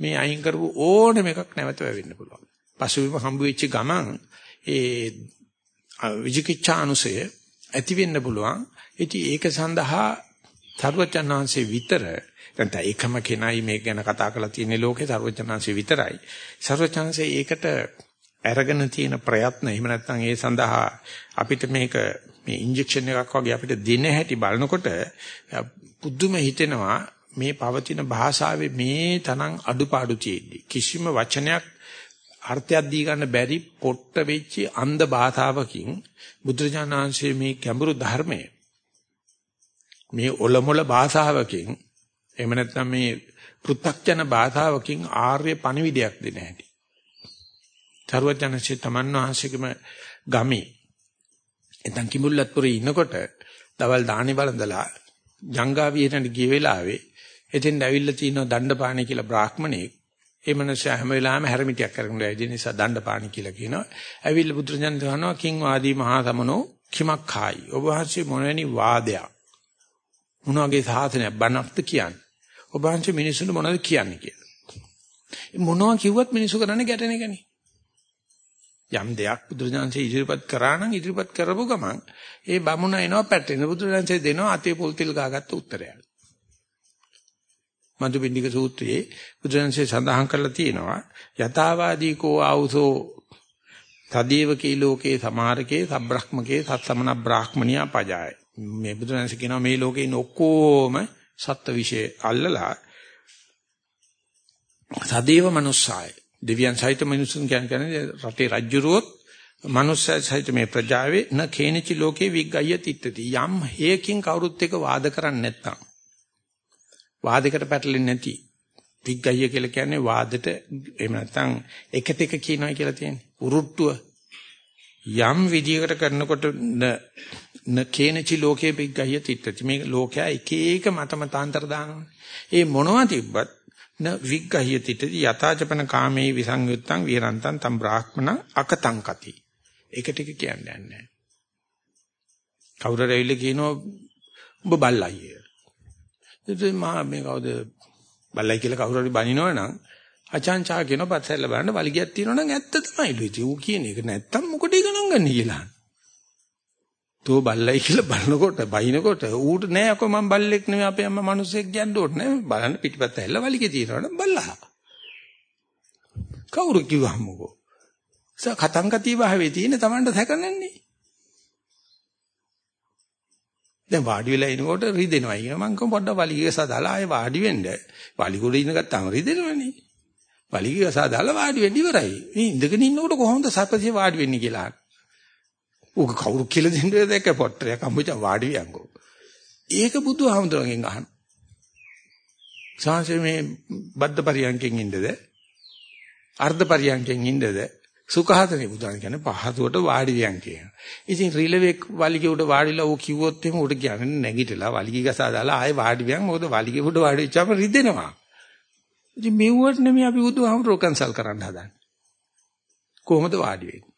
මේ අයින් කරපු ඕනෙම එකක් නැවත වෙන්න පුළුවන්. පසුබිම හම්බ වෙච්ච ගමන් ඒ විචිකිච්ඡානුසය ඇති වෙන්න පුළුවන්. ඉතින් ඒක සඳහා සර්වචන්නාංශේ විතර නැත්නම් එකම කෙනයි මේක ගැන කතා කරලා තියෙන ලෝකේ සර්වචන්නාංශේ විතරයි. සර්වචන්නාංශේ ඒකට අරගෙන තියෙන ප්‍රයත්න එහෙම නැත්නම් ඒ සඳහා අපිට මේක මේ ඉන්ජෙක්ෂන් එකක් වගේ අපිට දෙන හැටි බලනකොට පුදුම හිතෙනවා මේ පවතින භාෂාවේ මේ තරම් අඩුපාඩු තියෙද්දි කිසිම වචනයක් අර්ථයක් දී ගන්න බැරි පොට්ට වෙච්ච අන්ධ භාෂාවකින් බුදුරජාණන් මේ ගැඹුරු ධර්මයේ මේ ඔලොමොල භාෂාවකින් එහෙම නැත්නම් මේ පෘථග්ජන භාෂාවකින් ආර්ය පණිවිඩයක් දෙන හැටි. චරවචනසේ තමන් වහන්සේකම ගමේ එතන් කිඹුල්ලත්පුරේ ඉන්නකොට දවල් දානි බලඳලා ජංගාවියට ගිය වෙලාවේ එතෙන් ඇවිල්ලා තියෙන දණ්ඩපාණි කියලා බ්‍රාහ්මණෙක් ඒ මනුස්සයා හැම වෙලාවෙම හැරමිටියක් කරගෙන ඉඳී නිසා දණ්ඩපාණි කියලා කියනවා. ඇවිල්ලා බුදුරජාණන් වහන්සේ කිං වාදී මහා සමනෝ කිමක් ખાයි. ඔබ වහන්සේ මොනවැනි වාදයක් මොන වගේ සාසනයක් බණක්ද කියන්නේ. ඔබ වහන්සේ මිනිස්සුන්ට මොනවද කියන්නේ කියලා. මොනවා කිව්වත් මිනිස්සු කරන්නේ ගැටෙන එකනේ. යම් දෙයක් බුදුරජාන්සේ ඉදිරිපත් කරා නම් ඉදිරිපත් කරපු ගමන් ඒ බමුණ එනවා පැටෙන බුදුරජාන්සේ දෙනවා අතේ පොල් තෙල් ගාගත්ත උත්තරයක්. මදුබින්දික සූත්‍රයේ බුදුරජාන්සේ සඳහන් කරලා තියෙනවා යථාවාදී කෝ ආවුසෝ තදීව කී ලෝකේ සමාරකේ සබ්‍රහ්මකේ සත්සමන බ්‍රාහ්මණියා පජාය. මේ බුදුරජාණන් කියනවා මේ ලෝකේ ඉන්න ඔක්කොම සත්ත්ව วิ ශේ අල්ලලා සදේව මනුස්සාය දෙවියන් සහිත මිනිසුන් කියන්නේ රටේ රජ්ජුරුවොත් මනුස්සය සහිත මේ ප්‍රජාවේ න කේනචි ලෝකේ විග්ගය තිට්ඨති යම් හේකින් කවුරුත් එක වාද කරන්නේ නැත්නම් වාදයකට පැටලෙන්නේ නැති. විග්ගය කියලා කියන්නේ වාදෙට එහෙම නැත්නම් එකට එක කියනවා කියලා තියෙන්නේ. උරුට්ටුව. යම් විදියකට කරනකොට න කේනචි ලෝකේ බිග්ගය තිට්ඨති මේ ලෝකයා එක එක මතමතාන්තර දානවා. ඒ මොනවා තිබ්බත් න විග්ගය තිට්ඨති යථාචපන කාමේ විසංයුත්තං විරන්තං තම් බ්‍රාහ්මණ අකතං කති. ඒක ටික කියන්නේ නැහැ කවුරු රැවිල කියනෝ ඔබ බල්ලයි ඉතින් මා මේ කවුද? බල්ලයි කියලා කවුරු හරි බනිනවනම් අචාන්චා කියන පස්සෙල්ල බලන්න වලිගයක් තියෙනවා නම් ඇත්ත තමයිලු ඉතින් ඌ කියන එක නැත්තම් මොකටද ගණන් ගන්න කියලා. තෝ බල්ලයි කියලා බලනකොට බයිනකොට ඌට නෑ අකෝ මම බල්ලෙක් නෙමෙයි අපේ අම්මා මිනිස්සෙක් කියන්න ඕනේ නෑ. බලන්න පිටිපස්ස ඇල්ල වලිගේ තියෙනවනම් බල්ලා. කවුරු කිව්වම්මකෝ ස කතං කතිය භාවයේ තියෙන Tamanට සැකනන්නේ දැන් වාඩි වෙලා ඉනකොට රිදෙනවා කියන මං කොහොම පොඩ්ඩක් වලිගය සදාලා ආයේ වාඩි වෙන්න වලිගොඩ ඉඳ ගත්තාම රිදෙනවනේ වලිගය සදාලා වාඩි වෙන්න ඉවරයි මේ ඉඳගෙන ඉන්නකොට කොහොමද සපසිය වාඩි වෙන්නේ කියලා ඌක කවුරු කියලා දෙන්නේ දැක්ක පොට්ටරයක් අම්බුචා වාඩි වියන්කෝ. ඒක බුදුහාමුදුරන්ගෙන් අහන. සාංශේ මේ බද්ද පරියන්කෙන් ඉන්නද? අර්ධ පරියන්කෙන් ඉන්නද? සුඛාතනේ බුදුන් කියන්නේ පහසුවට වාඩි වියන් කියන. ඉතින් රිලෙවෙක් වලිගේ උඩ වාඩිලා ඌ කිව්වොත් එහෙම උඩ කියන්නේ නැගිටලා වලිගි ගසා දාලා ආයෙ වාඩි වියන් මොකද වලිගේ උඩ වාඩි වෙච්චාම රිදෙනවා. ඉතින් මෙව්වට නෙමෙයි අපි බුදුහාමුදුරුවෝ කන්සල් කරන්න හදන්නේ. කොහොමද වාඩි වෙන්නේ?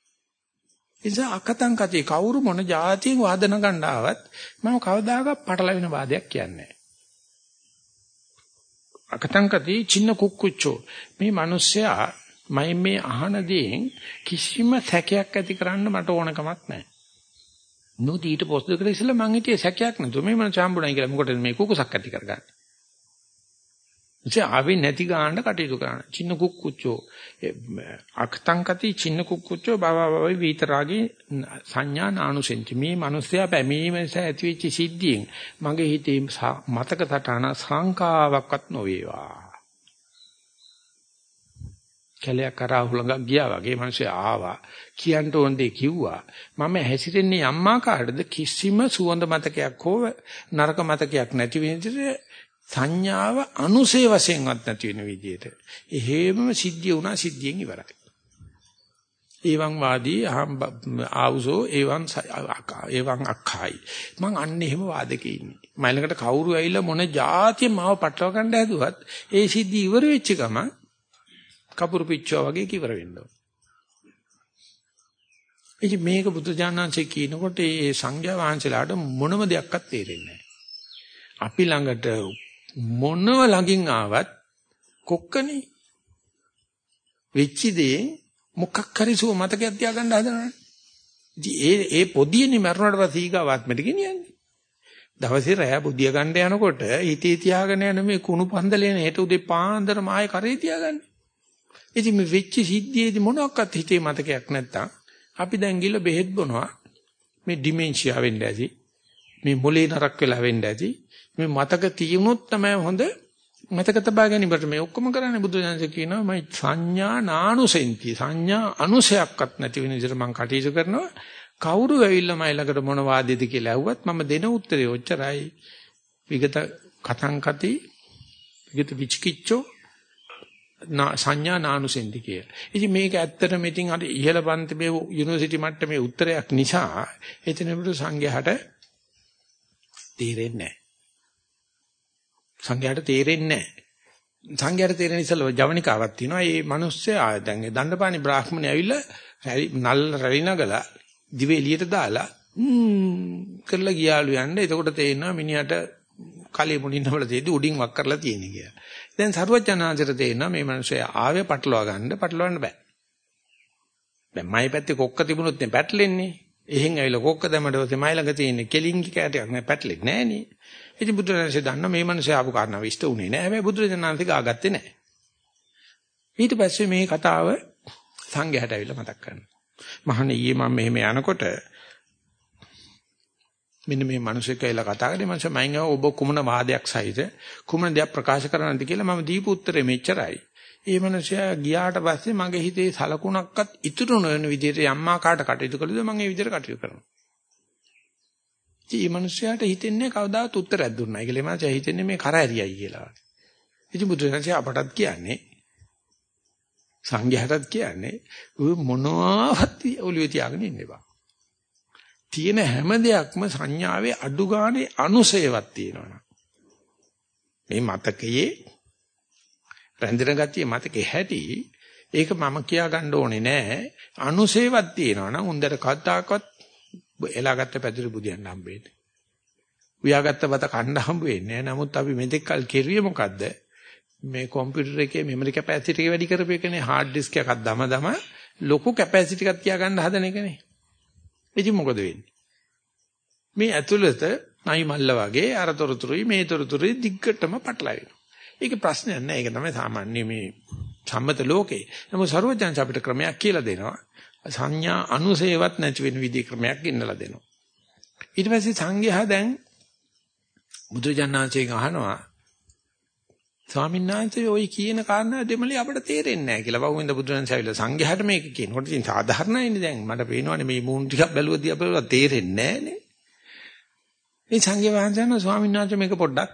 නිසා අකතං කතේ කවුරු මොන જાතියෙන් වාදන ගන්න ආවත් මම කවදාකවත් පටලැවෙන වාදයක් කියන්නේ නැහැ. අකතං කතේ චින්න කුක්කුච්චෝ මේ මිනිස්සයා මම මේ අහන දේෙන් කිසිම සැකයක් ඇති කරන්න මට ඕනකමක් නැහැ. නෝති ඊට පොස්ත දෙකට ඉස්සෙල්ලා මං හිටියේ සැකයක් නැතුව මේ මන චාම්බුණයි කියලා මොකටද මේ කුකුසක් ඇති කරගන්නේ. ඉතින් ආවේ නැති ගාන්න කටයුතු කරන. චින්න කුක්කුච්චෝ අක්තං කති චින්න කුක්කුච්චෝ බව බව විතරාගේ සංඥා නානුසෙන්ති. මේ මිනිස්සයා පැමීම නිසා ඇතිවෙච්ච සිද්ධියෙන් මගේ හිතේ මතක තටාන සංකාවක්වත් නොවේවා. කැලයක් කරා හුලඟක් ගියා වගේ මිනිස්සු ආවා. කියන්න ඕන දේ කිව්වා. මම හැසිරෙන්නේ අම්මාකාටද? කිසිම සුවඳ මතකයක් හෝ නරක මතකයක් නැති වෙන විදිහට සංඥාව අනුසේ වශයෙන්වත් නැති වෙන විදිහට. එහෙමම සිද්ධිය වුණා සිද්ධියෙන් ඉවරයි. එවං වාදී අහම් ආවුසෝ එවං එවං අක්ඛයි. මං අන්න එහෙම වාදකේ ඉන්නේ. මයිලකට කවුරු ඇවිල්ලා මොන જાතිය මාව පටලව ගන්න හැදුවත් ඒ සිද්ධි ඉවර වෙච්ච ගමන් කපුරු පිච්චුවා වගේ කිවර වෙන්න ඕන. ඉතින් මේක බුදුජානනාංශේ කියනකොට ඒ සංඝයා වහන්සේලාට මොනම දෙයක්වත් තේරෙන්නේ අපි ළඟට මොනව ළඟින් ආවත් කොක්කනේ වෙච්ච දේ මොකක් හරි සුව මතකයක් තියාගන්න හදනවනේ. ඉතින් ඒ ඒ පොදියනේ මරුණාට පස්සේ ඊගාවාත්මට ගෙනියන්නේ. දවසේ රෑ බුදිය ගන්න යනකොට හිතේ තියාගෙන යන මේ කුණු පන්දලේන හෙට උදේ පාන්දර මායේ කරේ තියාගන්නේ. ඉතින් මේ වෙච්ච සිද්ධියේදී මොනවාක්වත් හිතේ මතකයක් නැත්තම් අපි දැන් ගිල බෙහෙත් බොනවා. මේ ඩිමෙන්ෂියා වෙන්න ඇති. මේ මොලේ නරක් වෙලා වෙන්න ඇති. මේ මතක තියුණොත් තමයි හොඳ මතක තබා ගැනීමට මේ ඔක්කොම කරන්නේ බුදුදහමේ කියනවා මම සංඥා නානුසෙන්ති. සංඥා අනුසයක්වත් නැති වෙන විදිහට මම කටයුතු කරනවා. කවුරු ඇවිල්ලා මයි ළඟට මොන වාදෙද කියලා ඇහුවත් මම දෙන උත්තරේ ඔච්චරයි. විගත කතං කති විගත විචිකිච්ඡෝ සංඥා නානුසෙන්ති කිය. ඉතින් මේක ඇත්තටම ඉතින් අර ඉහළ පන්ති මේ යුනිවර්සිටි මට්ටමේ උත්තරයක් නිසා එතනට සංඝයාට තේරෙන්නේ නැහැ. සංඝයාට තේරෙන්නේ නැහැ. සංඝයාට තේරෙන ඉස්සෙල්ලා ජවනිකාවක් තියෙනවා. මේ මිනිස්සයා දැන් දණ්ඩපාණි බ්‍රාහ්මණය ඇවිල්ලා නල් රැලි නගලා දිවේ එළියට දාලා කරලා ගියාලු යන්න. එතකොට තේරෙනවා මිනිහට කලෙ මුණින්න වල තියෙදි උඩින් වක් කරලා තියෙන කියලා. දැන් සරුවචනාංශයට තේරෙනවා මේ මිනිස්සයා ආවේ පටලවා ගන්න පටලවන්න බෑ. දැන් මයි පැත්තේ කොක්ක තිබුණොත් නේ පැටලෙන්නේ. එහෙන් ඇවිල්ලා කොක්ක දැමඩව තමයි ළඟ තියෙන්නේ කෙලින්ගි කැටයක් නෑ පැටලෙන්නේ නෑනේ. ඉතින් බුදුරජාණන්සේ දන්න මේ මිනිස්සයා ආපු කාරණාව ඉෂ්ට උනේ නෑ. හැබැයි බුදුරජාණන්සේ ගාගත්තේ නෑ. ඊට පස්සේ මේ කතාව සංඝයාට ඇවිල්ලා මතක් කරනවා. මහන්නේ ඊයේ මම මෙහෙම යනකොට මෙන්න මේ මිනිස්සෙක් ඇවිල්ලා කතා කරේ මං මම ඔබ කුමන වාදයක් සහිත කුමන දෙයක් ප්‍රකාශ කරන්නද කියලා මම දීපු උත්තරේ මෙච්චරයි. ඒ මිනිසයා ගියාට පස්සේ මගේ හිතේ සලකුණක්වත් ඉතුරු නොවන විදිහට යම්මා කාට කටයුතු කළද මම ඒ විදිහට කටයුතු කරනවා. ඉතින් මේ මිනිසයාට හිතෙන්නේ කවදාත් උත්තරයක් දුන්නයි කියලා. ඒ මිනිසයා හිතන්නේ මේ කර ඇරියයි කියලා. ඉතින් බුදුරජාණන් අපටත් කියන්නේ සංඝයාටත් කියන්නේ මොනවාවත් ඔළුවේ තියාගෙන ඉන්න එපා. තියෙන හැම දෙයක්ම සංඥාවේ අඩු ගානේ අනුසයවත් තියෙනවා. මේ මතකයේ රැඳෙන ගතිය මතකේ හැටි ඒක මම කියා ගන්න ඕනේ නෑ අනුසේවත් තියෙනවා නම් උන්දර කද්දාකවත් එලාගත්ත පැදුරු බුදියන්න හම්බෙන්නේ. උයාගත්ත බත කන්න හම්බ වෙන්නේ නෑ. නමුත් අපි මෙතෙක් කල් කෙරුවේ මොකද්ද? මේ කම්පියුටර් එකේ මෙමරි කැපැසිටි එක වැඩි කරපේකනේ හાર્ඩ් ඩිස්ක් එකක් දම දම ලොකු කැපැසිටි එකක් තියාගන්න හදන එකනේ. ඉතින් මොකද වෙන්නේ? මේ ඇතුළත නයි මල්ල වගේ අර තොරතුරුයි මේ තොරතුරුයි දිග්ගටම පටලවෙනවා. ඒක ප්‍රශ්නයක් නෑ. ඒක තමයි සාමාන්‍ය මේ සම්මත ලෝකේ. නමුත් ਸਰවඥාන්ස අපිට ක්‍රමයක් කියලා දෙනවා. සංඥා අනුසේවත් නැති වෙන විදිහ ක්‍රමයක් ගෙන්නලා දෙනවා. ඊට පස්සේ සංඝයා දැන් බුදුජානනාංශයෙන් අහනවා ස්වාමීන් වහන්සේ ওই කියන කාරණා දෙමළේ අපිට තේරෙන්නේ නැහැ කියලා වහුවෙන්ද බුදුරජාණන් සවිලා සංඝයාට මේක කියනකොට ඉතින් සාධාරණයිනේ දැන් මට පේනවනේ මේ මූණ ටිකක් බැලුවදී අපිට තේරෙන්නේ නැහනේ. මේ සංඝයා වහන්සේන ස්වාමීන් වහන්සේ මේක පොඩ්ඩක්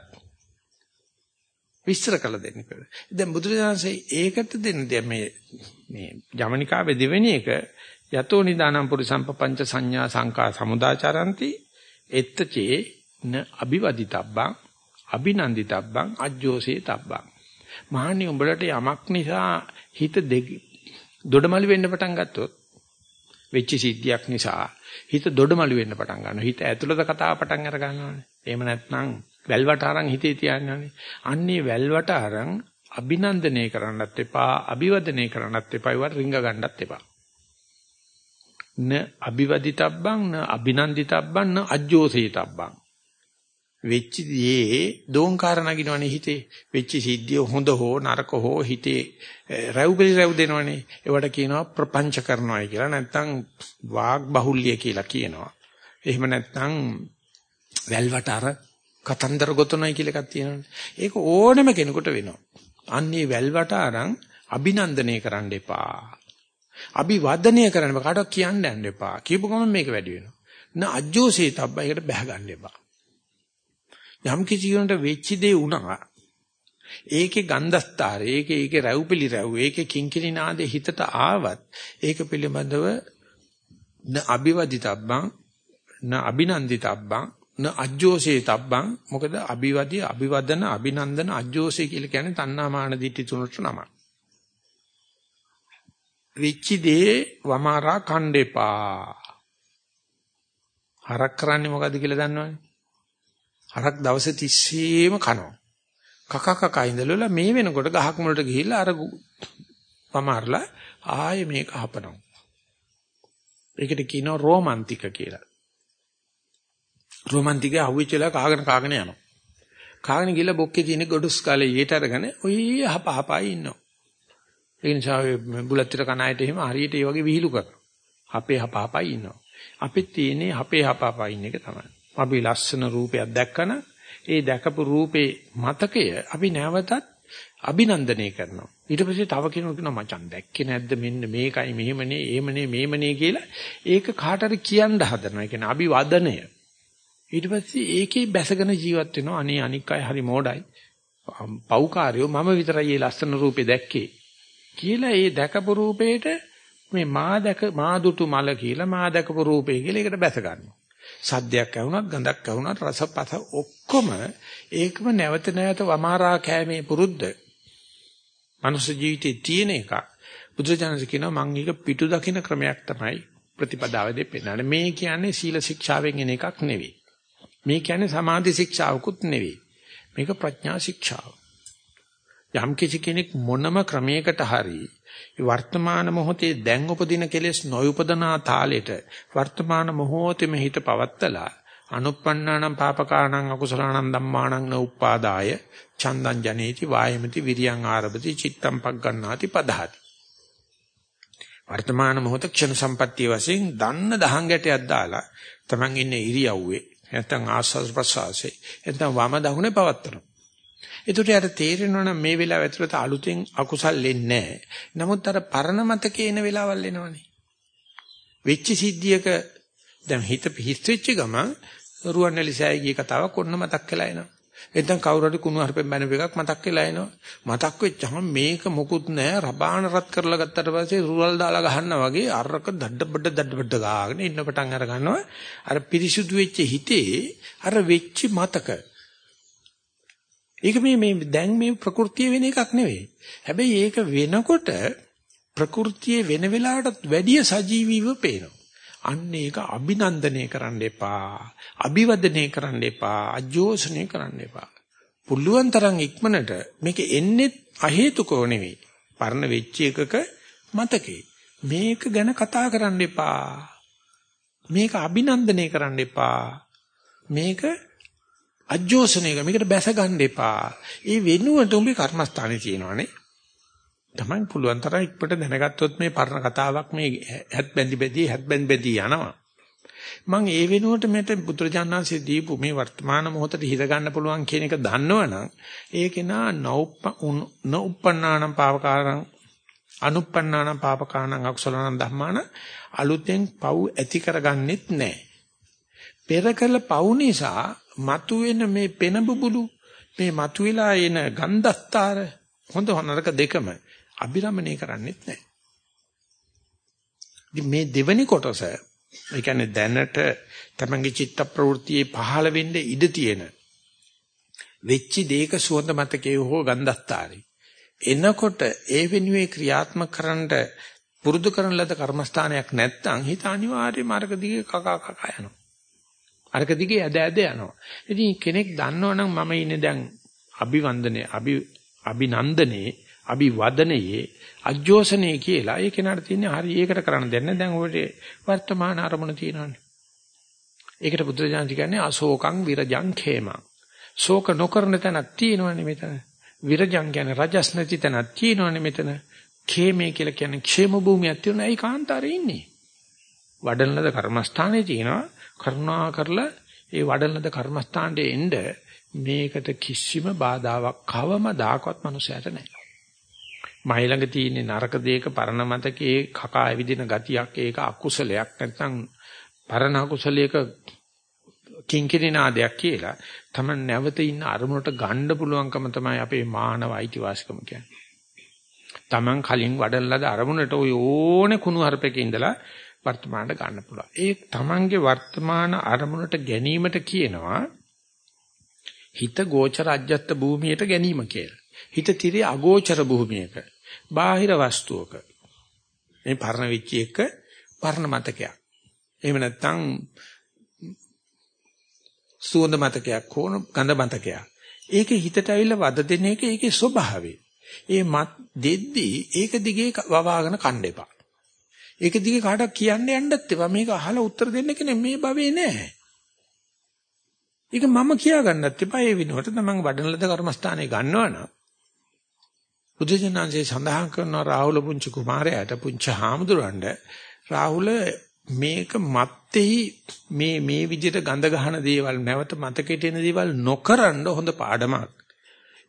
විස්තර කළ දෙන්න කියලා. දැන් බුදුරජාණන්සේ ඒකට දෙන දැන් මේ මේ යමනිකාවේ දෙවෙනි එක යතෝ නිදානම් පුරිසම්ප පංච සංඥා සංකා සමුදාචරಂತಿ එත්තචේ න අභිවදිතබ්බං අභිනන්දිතබ්බං අජ්ජෝසේ තබ්බං. මහණනි උඹලට යමක් නිසා හිත දොඩමළු වෙන්න පටන් ගත්තොත් වෙච්ච සිද්ධියක් නිසා හිත දොඩමළු වෙන්න පටන් ගන්නවා. හිත ඇතුළත කතාව පටන් අර ගන්නවානේ. එහෙම නැත්නම් වැල්වට අරන් හිතේ තියන්නනේ අන්නේ වැල්වට අරන් අභිනන්දනය කරන්නත් එපා අභිවදනය කරන්නත් එපා ඒවට රිංග ගන්නත් එපා. න අභිවදිතබ්බං න අභිනන්දිතබ්බං න අජ්ජෝසේතබ්බං වෙච්ච දේ දෝංකාර නගිනවනේ හිතේ. වෙච්ච සිද්ධිය හොඳ හෝ නරක හෝ හිතේ රැව්බෙලි රැව් දෙනවනේ ඒවට කියනවා ප්‍රපංච කරනවායි කියලා. නැත්නම් වාග් බහුල්‍ය කියලා කියනවා. එහෙම නැත්නම් වැල්වට අර කතන්දර ගොතනයි කියලා එකක් තියෙනවනේ. ඒක ඕනම කෙනෙකුට වෙනවා. අන්නේ වැල්වට අරන් අභිනන්දනය කරන්න එපා. අභිවදනය කරන්න කාටවත් කියන්න යන්න එපා. කියපු ගමන් මේක වැඩි වෙනවා. න අජ්ජෝසේ තබ්බා ඒකට බැහැ ගන්න එපා. යම් කිසි කෙනෙකුට වෙච්ච දේ වුණා. ඒකේ ගන්ධස්තරය, ඒකේ ඒකේ රැව්පිලි රැව්, ඒකේ කිංකිණි නාදේ හිතට ආවත් ඒක පිළිබඳව න අභිවදිතබ්බං න අභිනන්දිතබ්බං න අජ්ජෝසේ තබ්බං මොකද අභිවදී අභිවදන අභිනන්දන අජ්ජෝසේ කියලා කියන්නේ තණ්හාමාන දිට්ඨි තුනට නම. විච්චි දේ වමාරා කණ්ඩේපා. හරක් කරන්නේ මොකද්ද කියලා දන්නවනේ? හරක් දවස් 30ෙම කනවා. කක කක ඉඳලා මේ වෙනකොට ගහක් මුලට ගිහිල්ලා අර පමාරලා ආයේ මේක හපනවා. ඒකට කියනවා රොමන්ටික කියලා. රොමන්ටික අහුවෙච්චලා කාගෙන කාගෙන යනවා. කාගෙන ගිහලා බොක්කේ තියෙන ගොඩස් කාලේ ඊට අරගෙන ඔය හප හපයි ඉන්නවා. ඒ නිසා බුලත් ටික කන අයට එහෙම හරියට ඒ වගේ විහිළු කරනවා. අපේ හප හපයි ඉන්නවා. අපිත් තියෙන්නේ අපේ හප හපයි ඉන්න එක තමයි. අපි ලස්සන රූපයක් දැක්කන ඒ දැකපු රූපේ මතකය අපි නැවතත් අභිනන්දනය කරනවා. ඊට පස්සේ තව කෙනෙකුට කියනවා මචං දැක්කේ නැද්ද මෙන්න මේකයි මෙහෙමනේ එහෙමනේ මේමනේ කියලා ඒක කාට හරි කියන්න හදනවා. ඒ කියන්නේ අභිවදනය. ඊට පස්සේ ඒකේ බැසගෙන ජීවත් වෙනවා. අනේ අනික් අය හරි මෝඩයි. පෞකාරයෝ මම විතරයි මේ ලස්සන රූපේ දැක්කේ. කියලා ඒ දැකපු රූපේට මේ මා දැක මා දුටු මල කියලා මා දැකපු රූපේ කියලා ඒකට බැස ගන්නවා. සද්දයක් ඇහුණත් ගඳක් ඇහුණත් රසපත ඔක්කොම ඒකම නැවත නැවත වමාරා කෑමේ පුරුද්ද. මනුෂ්‍ය ජීවිතේ තියෙන එක බුදුචානන්සේ කියනවා මම ඒක පිටු දකින්න ක්‍රමයක් තමයි ප්‍රතිපදාව දෙපෙන්නන්නේ මේ කියන්නේ සීල ශික්ෂාවෙන් එන එකක් නෙවෙයි. මේ කියන්නේ සමාධි ශික්ෂාවකුත් නෙවෙයි. මේක ප්‍රඥා ශික්ෂාව. යම් කිසි කෙනෙක් මොනම ක්‍රමයකට හරි වර්තමාන මොහොතේ දැන් උපදින කෙලෙස් නොඋපදනා තාලෙට වර්තමාන මොහොතේම හිත පවත්තලා අනුප්පන්නානම් පාපකාණං අකුසලාණං ධම්මාණං නඋප්පාදාය චන්දං ජනේති වායමති විරියං ආරභති චිත්තං පග්ගණ්ණාති පදහති. වර්තමාන මොහොත ක්ෂණ සම්පත්තිය වශයෙන් දන්න දහං ගැටයක් දාලා තමන් ඉන්නේ ඉරියව්වේ නැත්නම් ආස්වාද ප්‍රසආසේ නැත්නම් වම දකුණේ පවත්තනවා ඒකට යාට තේරෙනවා නම් මේ වෙලාව ඇතුළත අලුතෙන් අකුසල් වෙන්නේ නැහැ. නමුත් අර පරණ මතකේ එන වෙලාවල් එනවනේ. වෙච්ච සිද්ධියක දැන් හිත පිහිස් වෙච්ච ගමන් රුවන්වැලිසෑය ගිය කතාවක් ඔන්න මතක් වෙලා එනවා. එතෙන් කවුරු හරි කුණු හarpෙන් බැනපු එකක් මතක් වෙලා එනවා. මතක් වෙච්චහම මේක මොකුත් නැහැ. රබාන රත් කරලා ගත්තට පස්සේ රුවල් දාලා ගහනවා වගේ අරක දඩබඩ දඩබඩ ගාගෙන ඉන්න පටන් අර ගන්නවා. අර පිරිසුදු වෙච්ච හිතේ අර වෙච්ච මතක ඒක මේ මේ දැන් මේ ප්‍රകൃතිය වෙන එකක් නෙවෙයි. හැබැයි ඒක වෙනකොට ප්‍රകൃතියේ වෙන වෙලාවටත් වැඩිය සජීවීව පේනවා. අන්න ඒක අභිනන්දනය කරන්න එපා. අභිවදනය කරන්න එපා. අජෝසනය කරන්න එපා. පුළුවන් තරම් ඉක්මනට මේක එන්නේ අහේතුකව නෙවෙයි. පරණ වෙච්ච එකක මතකේ. මේක ගැන කතා කරන්න එපා. මේක අභිනන්දනය කරන්න එපා. මේක අජෝසනයක මේකට බැස ගන්න එපා. ඒ වෙනුවට උඹේ කර්මස්ථානේ තියෙනවානේ. තමයි පුළුවන් තරම් ඉක්මනට දැනගත්තොත් මේ පරණ කතාවක් මේ හැත් බැඳි බැඳි හැත් බැඳි බැඳි යනවා. මම ඒ වෙනුවට මෙත බුදුරජාණන්සේ දීපු මේ වර්තමාන මොහොතට හිත ගන්න පුළුවන් කියන එක දන්නවනම් ඒකේ නා නෞප්පන්නානම් පාවකාරං අනුප්පන්නානම් පාපකාණං අකුසලනං ධම්මාන අලුතෙන් පව් ඇති කරගන්නෙත් නැහැ. පෙර කළ පව් නිසා මතුවෙන මේ පෙන බුබුලු මේ මතුවලා එන ගන්ධස්තර හොඳ නරක දෙකම අභිරමණය කරන්නේත් නැහැ. ඉතින් මේ දෙවෙනි කොටස ඒ කියන්නේ දැනට තමන්ගේ චිත්ත ප්‍රවෘත්තියේ පහළ වෙන්න ඉඩ තියෙන වෙච්ච දේක සුවඳ මතකයේ හෝ ගන්ධස්තරයි. එනකොට ඒ වෙනුවේ ක්‍රියාත්මක කරන්න පුරුදු කරන ලද කර්මස්ථානයක් නැත්නම් හිත අනිවාර්යයෙන්ම අරක දිගේ කකා කකා යනවා. අරක දිගේ ඇද ඇද යනවා. ඉතින් කෙනෙක් දන්නවනම් මම ඉන්නේ දැන් අභිවන්දනේ අභි අභිනන්දනේ අභිවදනයේ අජෝසනේ කියලා ඒ කෙනාට තියෙන්නේ හරි ඒකට කරන්න දෙන්න දැන් ඔය වර්තමාන අරමුණ තියෙනවානේ. ඒකට බුදුරජාණන් කියන්නේ අශෝකං විරජං khemං. ශෝක නොකරන තැනක් තියෙනවනේ මෙතන. විරජං කියන්නේ රජස් නැති තැනක් තියෙනවනේ මෙතන. ඛේමේ කියලා කියන්නේ ക്ഷേම භූමියක් තියෙනවා. ඒ කාන්තාරේ ඉන්නේ. වඩන ලද කර්මස්ථානයේ තියෙනවා. කරුණා කරලා ඒ වඩන ලද කර්මස්ථානයේ එන්න මේකට කිසිම බාධාවක් කවමදාකවත් මනුස්සයට නැහැ. මයි ළඟ තියෙන නරක දෙයක පරණ මතකයේ කකා ඇවිදින ගතියක් ඒක අකුසලයක් නැත්නම් පරණ අකුසලයක කිංකිණිනාදයක් කියලා තමයි නැවත ඉන්න අරමුණට ගන්න පුළුවන්කම තමයි අපේ මානව අයිතිවාසිකම කියන්නේ. Taman කලින් වඩන ලද අරමුණට ওই ඕනේ කුණු හarpක ඉඳලා වර්තමානට ගන්න පුළුවන්. ඒ Tamanගේ වර්තමාන අරමුණට ගැනීමට කියනවා හිත ගෝචර අජ්‍යත්ත භූමියට ගැනීම කියලා. හිත tire අගෝචර භූමියක. බාහිර වස්තුවක. මේ පරණ වෙච්ච එක පරණ මතකයක්. එහෙම නැත්නම් සුවඳ මතකයක් හෝ ගඳ මතකයක්. ඒකේ හිතට ඇවිල්ලා වද දෙන එක ඒකේ ස්වභාවය. ඒ මත් දෙද්දී ඒක දිගේ වවාගෙන කන්න එපා. ඒක දිගේ කාටවත් කියන්න යන්නත් එපා. මේක අහලා උත්තර දෙන්න කෙනෙක් මේ භවේ නැහැ. ඒක මම කියා ගන්නත් එපා. ඒ විනෝඩ තමන් වඩන ලද කර්මස්ථානේ ගන්නවනම් බුදුජනන්සේ සඳහන් කරන රාහුල පුංචි කුමාරයාට පුංචි හාමුදුරන්ට රාහුල මේක මත්තේහි මේ මේ විදිහට ගඳ ගහන දේවල් නැවත මතකෙට එන දේවල් නොකරන හොඳ පාඩමක්.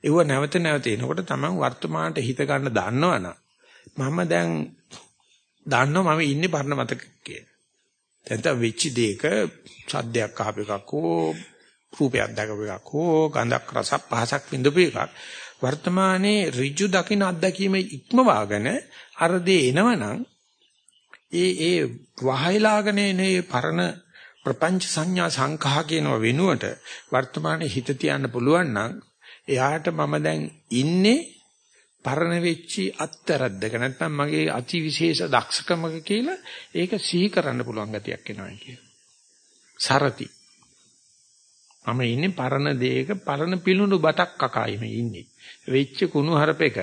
ඒව නැවත නැවත එනකොට තමන් වර්තමානට හිත ගන්න දන්නවනම් මම දැන් දන්නවා මම ඉන්නේ පරණ මතකයේ. දැන් වෙච්ච දෙයක සද්දයක් අහප එකක් හෝ රූපයක් දැකපු එකක් හෝ ගඳක් රසක් පහසක් විඳපු එකක් වර්තමානයේ ඍජු දකින අත්දැකීම ඉක්මවාගෙන අර දේ එනවනම් ඒ ඒ වහයලාගෙන එනේ පරණ ප්‍රපංච සංඥා සංඛා කියන වෙනුවට වර්තමානයේ හිත තියන්න පුළුවන් නම් එයාට මම දැන් ඉන්නේ පරණ වෙච්චි අත්තරද්දක නැත්නම් මගේ අතිවිශේෂ දක්ෂකමක කියලා ඒක සිහි කරන්න පුළුවන් ගතියක් එනවා කියන. සරති. මම ඉන්නේ පරණ දෙයක පරණ පිලුණු බතක් කකයිම ඉන්නේ. වෙච්ච කුණු හරපෙක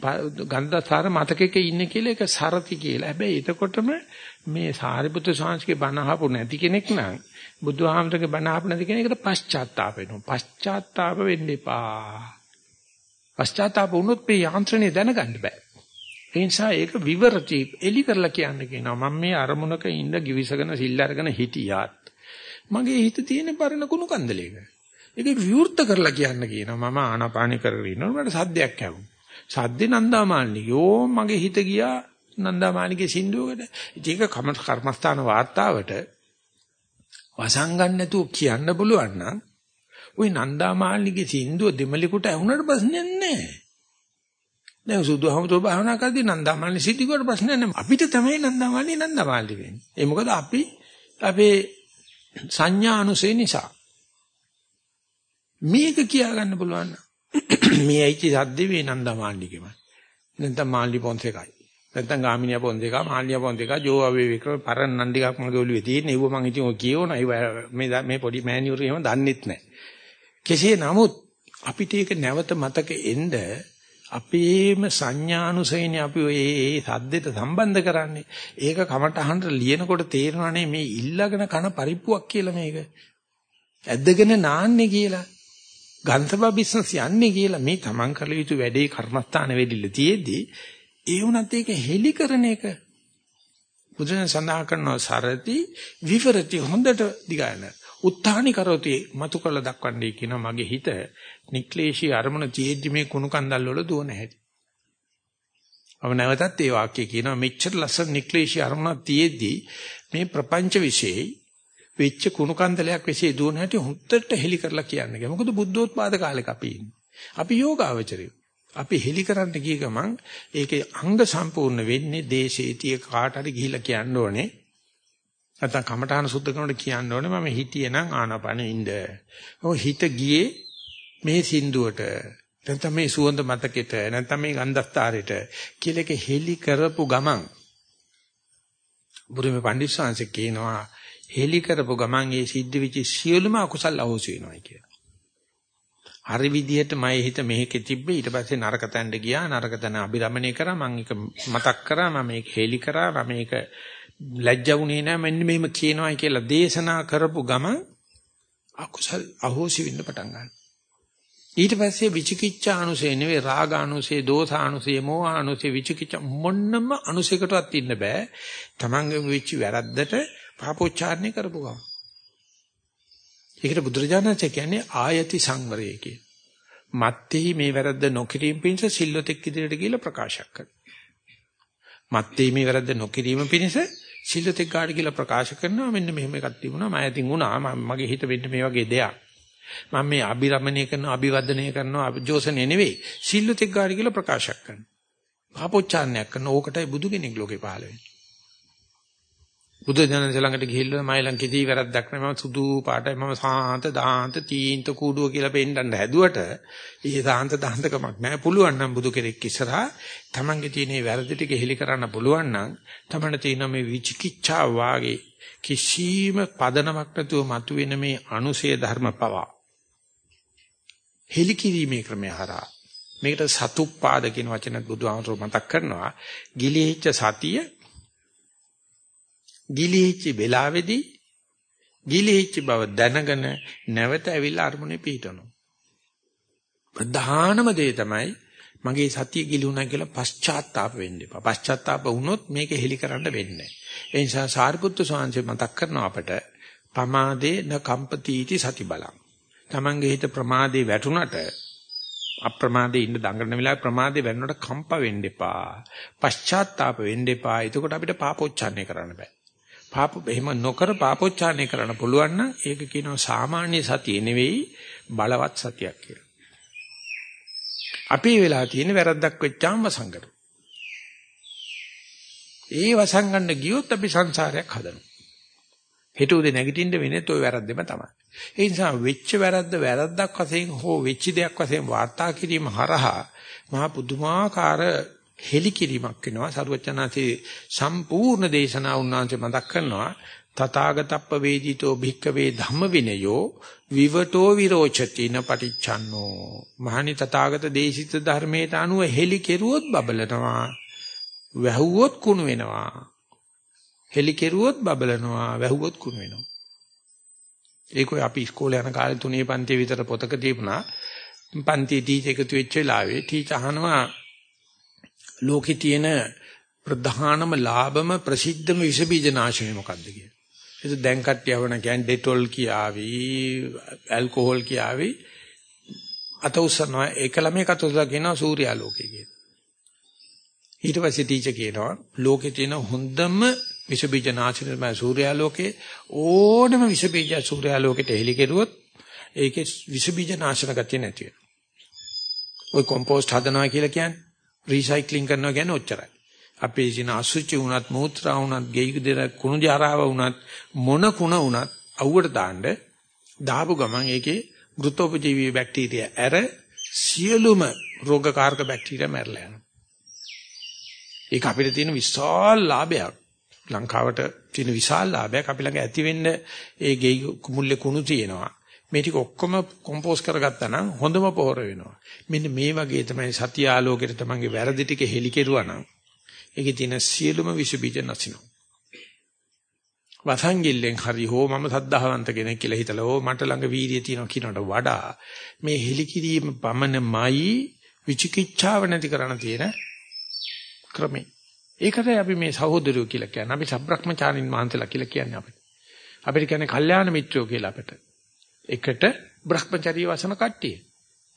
ගන්ධසාර මතකෙක ඉන්නේ කියලා ඒක සරති කියලා. හැබැයි එතකොටම මේ සාරිපුත්‍ර ස්වාමීන්ගේ බණ අහපු නැති කෙනෙක් නම් බුදුහාමරගේ බණ අහපු නැති කෙනෙකුට පශ්චාත්තාප වෙනවා. පශ්චාත්තාප වෙන්න එපා. පශ්චාත්තාප වුණොත් මේ යාන්ත්‍රණය දැනගන්න බෑ. ඒ නිසා ඒක විවරති එලි කරලා කියන්න කියනවා. මම මේ අරමුණක ඉඳ givisගෙන සිල් අරගෙන හිටියාත් මගේ හිත තියෙන පරණ කුණු කන්දලයක. ඒක විවෘත කරලා කියන්න කියනවා. මම ආනාපානි කරගෙන ඉන්නකොට මට සද්දයක් ඇහුණා. සද්දේ නන්දාමාලිනී යෝ මගේ හිත ගියා නන්දාමාලිගේ සින්දුවකට. ඒක කර්මස්ථාන වාර්තාවට වසංගන්න නැතුව කියන්න පුළුවන් නම් ওই නන්දාමාලිගේ සින්දුව දෙමළෙකුට ඇහුනට ප්‍රශ්නයක් නැහැ. දැන් සුදුහමතුරු භාවනා කරද්දී නන්දාමාලි සිටිකොට ප්‍රශ්නයක් නැහැ. අපිට තමයි නන්දාමාලි නන්දාමාලි වෙන්නේ. ඒ මොකද අපි අපේ සංඥා අනුසේ නිසා මේක කියා ගන්න පුළුවන්. මේ ඇයිචි සද්දේ වේ නන්දාමාලිගෙම. නැත්නම් මාල්ලි පොන්සේකයි. නැත්නම් ගාමිනියා පොන්සේක මාල්ලියා පොන්සේක ජෝ අවේ වික්‍රම පරණ නන්දිකක් මගේ ඔළුවේ තියෙන. ඒව මං ඉතින් ඔය කියවන මේ මේ පොඩි මෑනියුර් එහෙම දන්නෙත් නැහැ. කෙසේ නමුත් අපිට ඒක නැවත මතක එන්න අපේම සංඥානුසයනේ අපි ඔය ඒ සද්දෙට සම්බන්ධ කරන්නේ. ඒක කමටහනට ලියනකොට තේරෙනවානේ මේ ඉල්ලගෙන කන පරිප්පුවක් කියලා මේක. ඇද්දගෙන නාන්නේ කියලා. ගන්තබා බිස්නස් යන්නේ කියලා මේ තමන් කළ යුතු වැඩේ කර්මස්ථාන වෙදිල්ල තියේදී ඒ වුණත් ඒක හෙලි කරන එක බුදුන් සඳහන් කරනවා සරති විවරති හොඳට දිගායන උත්හානි කරෝති මතු කළ දක්වන්නේ කියන මගේ හිත නික්ලේශී අරමුණ තියෙද්දි මේ කුණු කන්දල් වල දුවන හැටි. අව නැවතත් ඒ වාක්‍ය කියනවා මෙච්චර ලස්සන නික්ලේශී අරමුණ තියෙද්දි මේ ප්‍රපංච વિશેයි වෙච්ච කුණු කන්දලයක් විශ්ේ දුවන හැටි හුත්තට හෙලි කරලා කියන්නේ. මොකද බුද්ධෝත්පාද කාලෙක අපි ඉන්නේ. අපි යෝගාවචරයෝ. අපි හෙලි කරන්න ගිය ගමන් ඒකේ අංග සම්පූර්ණ වෙන්නේ දේශේතිය කාට හරි ගිහිල්ලා කියන්න ඕනේ. නැත්නම් කමඨාන සුද්ධ කරනකොට කියන්න ඕනේ මම හිටියේ නම් ආනපනෙ ඉන්න. ඔය හිත ගියේ මේ සින්දුවට. නැත්නම් මේ සුවඳ මතකෙට නැත්නම් මේ ගන්ධස්තරෙට කියලා එක හෙලි කරපු ගමන්. බුදුමේ පඬිස්සංශ කියනවා හෙලි කරපු ගමන් ඒ සිද්ධ වෙච්ච සියලුම අකුසල් අහෝසි වෙනවා කියලා. හරි විදිහට මගේ හිත මෙහෙක තිබ්බේ. ඊට පස්සේ නරක තැනට ගියා. නරක තැන අභිරමණය කරා. මම ඒක මතක් කරා. මම මේක හෙලි කරා. මම මේක ලැජ්ජුනේ නෑ මෙන්න මෙහෙම කියනවායි කියලා දේශනා කරපු ගමන් අකුසල් අහෝසි වෙන්න පටන් ගන්නවා. ඊට පස්සේ විචිකිච්ඡා අනුසය නෙවෙයි රාග අනුසය, දෝෂ අනුසය, මෝහ අනුසය, විචිකිච්ඡා මොන්නම අනුසයකටවත් ඉන්න බෑ. Tamange වෙච්ච වැරද්දට පාපෝච්චාරණය කරපු ගමන්. ඒකට බුදුරජාණන් කියන්නේ ආයති සංවරය කිය. මත්තේහි මේ වැරද්ද නොකිරීම පිණිස සිල්වතෙක් ඉදිරියට ගිහිල්ලා ප්‍රකාශ කරනවා. මත්තේහි මේ වැරද්ද නොකිරීම පිණිස සිල්වතෙක් ගාඩ කියලා ප්‍රකාශ කරනවා මෙන්න මෙහෙම එකක් තිබුණා මම ඇතින් වුණා මගේ හිත වෙන්න මේ වගේ දෙයක්. මම මේ අභිරමණය කරනවා අභිවර්ධනය කරනවා අභිජෝසනය නෙවෙයි සිල්වතෙක් ගාඩ කියලා ප්‍රකාශ කරනවා. පාපොච්චාරණයක් කරන ඕකටයි බුදු කෙනෙක් ලෝකේ පහළ වෙන්නේ. බුදු දනන්ස ළඟට ගිහිල්ලා මයි ළඟ කිසි වැරද්දක් නැහැ මම සුදු පාටයි මම සාන්ත දාන්ත තීන්ත කූඩුව කියලා පෙන්නන්න හැදුවට ඒ සාන්ත දාන්තකමක් නැහැ පුළුවන් නම් බුදු කෙනෙක් ඉස්සරහා තමන්ගේ තියෙන වැරදි ටික හෙලි කරන්න පුළුවන් නම් තමන්න තියෙන මේ විචිකිච්ඡා වාගේ කිසිම පදනමක් නැතුව මතුවෙන මේ අනුසය ධර්ම පවා හෙලි කිරීමේ ක්‍රමය හරහා. මේකට සතුප්පාද කියන වචනත් බුදුහාමර මතක් කරනවා. ගිලිහිච්ච සතිය ගිලිහිච්ච වෙලාවේදී ගිලිහිච්ච බව දැනගෙන නැවත ඇවිල්ලා අරමුණේ පිහිටනවා. ප්‍රධානම දේ තමයි මගේ සතිය ගිලුණා කියලා පශ්චාත්තාප වෙන්න එපා. පශ්චාත්තාප වුණොත් මේක හෙලි කරන්න වෙන්නේ නැහැ. ඒ නිසා සාරිපුත්තු සාංශය මතක් කරනවා අපට පමාදේ න කම්පතිටි සති බලං. Tamange හිත ප්‍රමාදේ වැටුණට අප්‍රමාදේ ඉන්න දඟලන වෙලාවේ ප්‍රමාදේ වෙන්නට කම්ප වෙන්න එපා. පශ්චාත්තාප වෙන්න එපා. එතකොට අපිට පාපොච්චාරණය කරන්න බෑ. පාප එහෙම නොකර පාපොච්චාරණය කරන්න පුළුවන් නම් ඒක කියනවා සාමාන්‍ය සතිය නෙවෙයි බලවත් සතියක් කියලා. අපි වෙලා තියෙන වැරද්දක් වෙච්චාම වසංගත. ඒ වසංගන්න ගියොත් අපි සංසාරයක් හදනවා. හෙට උදේ නැගිටින්න වෙන්නේ toy වැරද්දෙම තමයි. ඒ නිසා වෙච්ච වැරද්ද වැරද්දක් වශයෙන් හෝ වෙච්ච දෙයක් වශයෙන් වාර්තා කිරීම හරහා මහා පුදුමාකාර හෙලිකිරීමක් වෙනවා. සරුවචනාසේ සම්පූර්ණ දේශනා උන්වහන්සේ මතක් කරනවා. තථාගතප්ප වේදිතෝ භික්කවේ ධම්ම විනයෝ විවටෝ විරෝචති න පටිච්චන්නෝ මහණි තථාගත දේශිත ධර්මයට අනුව හෙලි කෙරුවොත් බබලනවා. වැහුවොත් කුණු වෙනවා. හෙලි කෙරුවොත් බබලනවා. වැහුවොත් කුණු වෙනවා. ඒක අපි ඉස්කෝලේ යන කාලේ තුනේ පන්තියේ විතර පොතක තිබුණා. පන්තියේ ටීචර් එකතු වෙච්ච වෙලාවේ ටීචර් අහනවා ලෝකේ තියෙන ප්‍රධානම ලාභම ප්‍රසිද්ධම විස බීජ නාශනය මොකක්ද කියලා. ඒක දැන් කට්ටියවන කියන්නේ ඩෙටෝල් කියාවි, ඇල්කොහොල් කියාවි. අත උස්සනවා ඒක ළමයි කත උස්සලා කියනවා සූර්යාලෝකය කියලා. ඊට පස්සේ ටීචර් කියනවා ලෝකේ තියෙන හොඳම විස බීජ නාශනය තමයි සූර්යාලෝකේ ඕනම විස බීජ සූර්යාලෝකයට හෙලි කෙරුවොත් ඒකේ විස බීජ නාශන ගතිය නැති වෙනවා. ඔය කොම්පෝස්ට් හදනවා කියලා කියන්නේ රීසයික්ලින් කරනවා කියන්නේ ඔච්චරයි. අපේ ජීන අසුචි වුණත් මූත්‍රා වුණත් ගෙයි දෙර කුණු ජරාව වුණත් මොන කුණ වුණත් අවුවට දාන්න දාපු ගමන් ඒකේ මෘතෝපජීවී බැක්ටීරියා ඇර සියලුම රෝගකාරක බැක්ටීරියා මැරලා යනවා. ඒක අපිට තියෙන විශාල ලාභයක්. ලංකාවට තියෙන විශාල ලාභයක් අපි ළඟ ඇති වෙන්න ඒ ගෙයි කුමුල්ලේ කුණු තියෙනවා. මේ ටික ඔක්කොම කොම්පෝස් කරගත්තා නම් හොඳම පොහොර වෙනවා. මෙන්න මේ වගේ තමයි සත්‍ය ආලෝකයට තමන්ගේ වැරදි ටික හෙලි කෙරුවා නම් ඒකේ තියෙන සියලුම විස බීජ නැසිනවා. වසංගිල්ලෙන් හරි හෝ මම සද්ධාවන්ත කෙනෙක් කියලා හිතලා හෝ මට ළඟ වීරිය තියෙනවා කියනකට වඩා මේ හෙලි කිරීම පමණමයි විචිකිච්ඡාව නැති කරන්න තියෙන ක්‍රමේ. ඒකට අපි මේ සහෝදරයෝ කියලා කියන්නේ. අපි සබ්‍රක්‍මචාරින් මහන්සලා කියලා කියන්නේ අපිට. අපිට කියන්නේ කල්යාණ මිත්‍රයෝ කියලා අපිට. එකට Brahmacharya වසන කට්ටිය.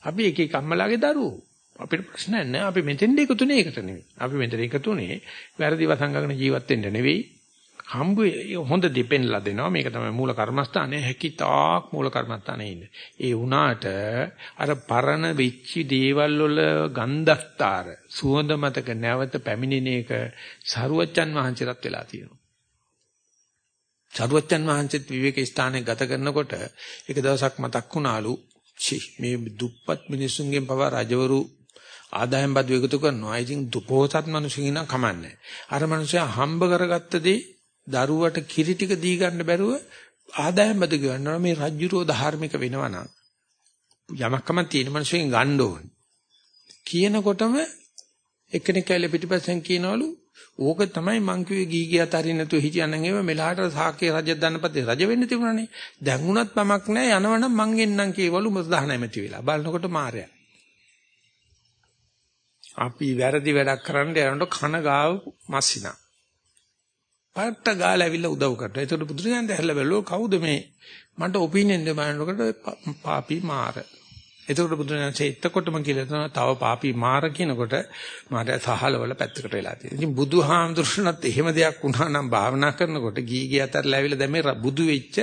අපි එක එක අම්මලාගේ දරුවෝ. අපිට ප්‍රශ්නයක් නැහැ. අපි මෙතෙන්ද එකතුනේ ඒකට නෙවෙයි. අපි මෙතන එකතුනේ වැරදි වසංගගෙන ජීවත් වෙන්න නෙවෙයි. හම්බ හොඳ දෙපෙන්ලා දෙනවා. මේක තමයි මූල කර්මස්ථානේ හැකිතාක් මූල කර්මස්ථානේ ඉන්නේ. ඒ වුණාට අර පරණ වෙච්චි දේවල් වල ගන්ධස්තර සුවඳ මතක නැවත පැමිණෙන එක සරුවච්චන් වහන්සේටත් වෙලා තියෙනවා. සරුවච්චන් වහන්සේත් විවේක ස්ථානයේ ගත කරනකොට එක දවසක් මතක් වුණාලු මේ දුප්පත් මිනිසුන්ගෙන් පවා රජවරු ආදායම් බදු එකතු කරනවා. ඉතින් දුපෝසත් මිනිස්සුන් නම් කමන්නේ. අර මිනිස්සයා හම්බ කරගත්ත දේ දරුවට කිරි ටික දී ගන්න බැරුව ආදායම් බදු ගන්නවා. මේ රජ්ජුරෝ ධාර්මික වෙනවා නම් යමක්කම තියෙන මිනිස්සුන් ගන්න ඕනේ. කියනකොටම එක්කෙනෙක් ඇවිල්ලා පිටිපස්සෙන් කියනවලු ඕක තමයි මං කිව්වේ ගී ගිය අතරින් නැතුව හිටියනම් ඒව මෙලහට සාක්‍ය රජ දන්නපතේ රජ වෙන්න තිබුණානේ. දැන් උනත් මමක් නැහැ යනවනම් මං එන්නම් කීවලු මස්දහන නැමැති වෙලා. බලනකොට මාරයා. අපි වැරදි වැඩක් කරන්න යනකොට කන ගාව මස්සිනා. පාට ගාලා ඇවිල්ලා උදව් කරනවා. ඒකට බුදුරජාණන් දැහැල්ලා බැලුවා කවුද මේ මන්ට ඔපිනියන් දෙ බලනකොට පාපී මාර. එතකොට බුදුරජාණන්සේ එතකොටම කියලා තමයි තව පාපී මාර කියනකොට මාට සහලවල පැත්තකට වෙලා තියෙනවා. ඉතින් බුදුහාමුදුරණත් එහෙම දෙයක් වුණා නම් භාවනා කරනකොට ගී ගිය අතරලා ඇවිල්ලා දැන් මේ බුදු වෙච්ච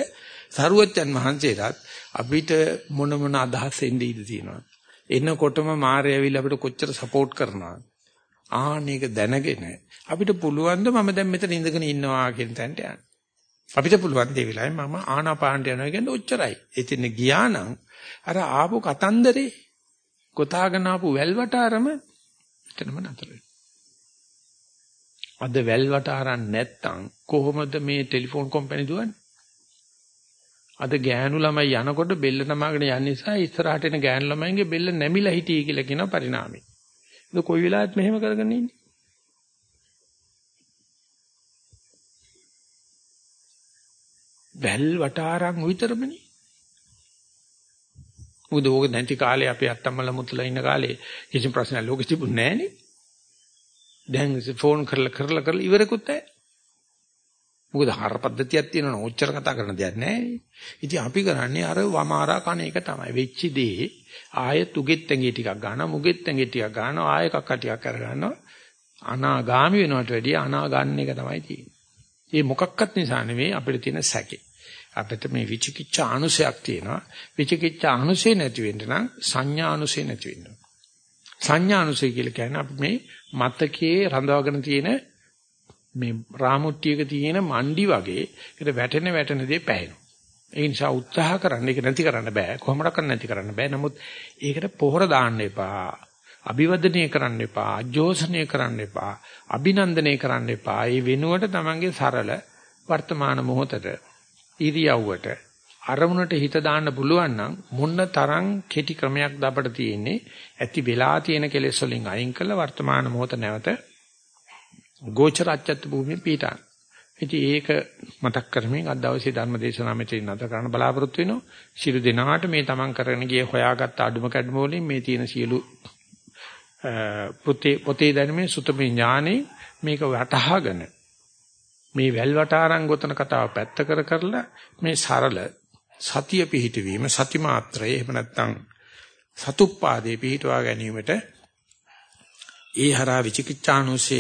සරුවච්චන් වහන්සේලාත් අපිට මොන මොන අදහස් එන්නේ ඉඳී තියෙනවා. එනකොටම මාරය ඇවිල්ලා අපිට කොච්චර සපෝට් කරනවා. ආනේක දැනගෙන අපිට පුළුවන් ද මම දැන් මෙතන ඉඳගෙන ඉන්නවා කියන තැනට යන්න. අපිට පුළුවන් දේ වෙලාවේ මම ආනාපානට යනවා කියන්නේ ඔච්චරයි. එතින් ගියා නම් අර ආපු කතන්දරේ ගොතාගෙන ආපු වැල්වටාරම එතනම නතර අද වැල්වටාරන් නැත්තම් කොහොමද මේ ටෙලිෆෝන් කම්පැනි දුවන්නේ? අද ගෑනු ළමයි යනකොට බෙල්ල නමාගෙන යන නිසා ඉස්සරහට එන ගෑනු ළමයින්ගේ බෙල්ල නැමිලා හිටියේ කියලා කියන පරිණාමය. ඒක කොයි වෙලාවෙත් මෙහෙම කරගෙන ඉන්නේ. වැල් වටාරම් විතරමනේ. මොකද ඕක නැති කාලේ අපේ අත්තම්මලා මුත්තලා ඉන්න කාලේ කිසිම ප්‍රශ්නයක් ලෝකෙ තිබුණේ නැහනේ. දැන් ෆෝන් කරලා කරලා කරලා ඉවරකුත් නැහැ. මොකද හර පද්ධතියක් තියෙනවනේ ඔච්චර කතා කරන දෙයක් නැහැ. ඉතින් අපි කරන්නේ අර වමාරා කණ එක තමයි. වෙච්ච දේ ආයෙත් උගෙත් ඇඟේ ටිකක් ගන්නවා, මුගෙත් ඇඟේ ටිකක් ගන්නවා, ආයෙ කක්ක ටිකක් අරගන්නවා. අනාගාමි වෙනවට වැඩිය අනාගන්න එක තමයි තියෙන්නේ. මේ මොකක්වත් නිසා නෙවෙයි අපිට තියෙන සැකේ. අපිට මේ විචිකිච්ඡා අනුසයක් තියෙනවා. විචිකිච්ඡා අනුසය නැති වෙන්න නම් සංඥා අනුසය නැති වෙන්න. සංඥා අනුසය කියලා කියන්නේ අපි මේ මතකයේ රඳවගෙන තියෙන මේ රාමුට්ටියක තියෙන මණ්ඩි වගේ ඒකට වැටෙන වැටෙන දේ පැහැෙනවා. ඒ නිසා උත්සාහ කරන්න ඒක නැති කරන්න බෑ. කොහොමඩක්වත් නැති කරන්න බෑ. නමුත් ඒකට පොහොර දාන්න එපා. අභිවදනය කරන්න එපා. අජෝසනය කරන්න එපා. අභිනන්දනය කරන්න එපා. ඒ වෙනුවට තමන්ගේ සරල වර්තමාන මොහොතට ඉරියව්වට අරමුණට හිත දාන්න පුළුවන් නම් මොන්න තරම් කෙටි ක්‍රමයක් අපට තියෙන්නේ ඇති වෙලා තියෙන කෙලෙස් වලින් අයින් කළ වර්තමාන මොහොත නැවත ගෝචර අච්චත් භූමියේ පීඨාන. ඉතින් ඒක මතක් කරමින් අද දවසේ ධර්ම දේශනාව මෙතන නැත කරන්න බලාපොරොත්තු වෙනවා. සියලු දෙනාට මේ තමන් කරගෙන ගිය හොයාගත්ත අඩුම කැඩුම වලින් මේ තියෙන සියලු පොතේ පොතේ දැනුමේ සුතමේ ඥානෙ මේක වටහාගෙන මේ වැල්වටාරම් ගොතන කතාව පැත්ත කර කරලා මේ සරල සතිය පිහිටවීම සති මාත්‍රය එහෙම නැත්නම් සතුප්පාදේ පිහිටවා ගැනීමට ඒ හරහා විචිකිච්ඡානුසය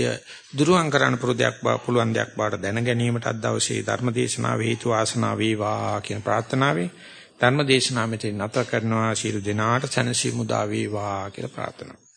දුරුවන් කරන්න පුරුදයක් බව පුළුවන් දෙයක් බවට දැන ගැනීමට අද දවසේ ධර්මදේශනාව හේතු වාසනා වේවා කියන ප්‍රාර්ථනාවෙන් ධර්මදේශනාව මෙතන නැත කරනවා. ශිරු දිනාට සනසි මුදා වේවා කියලා ප්‍රාර්ථනා.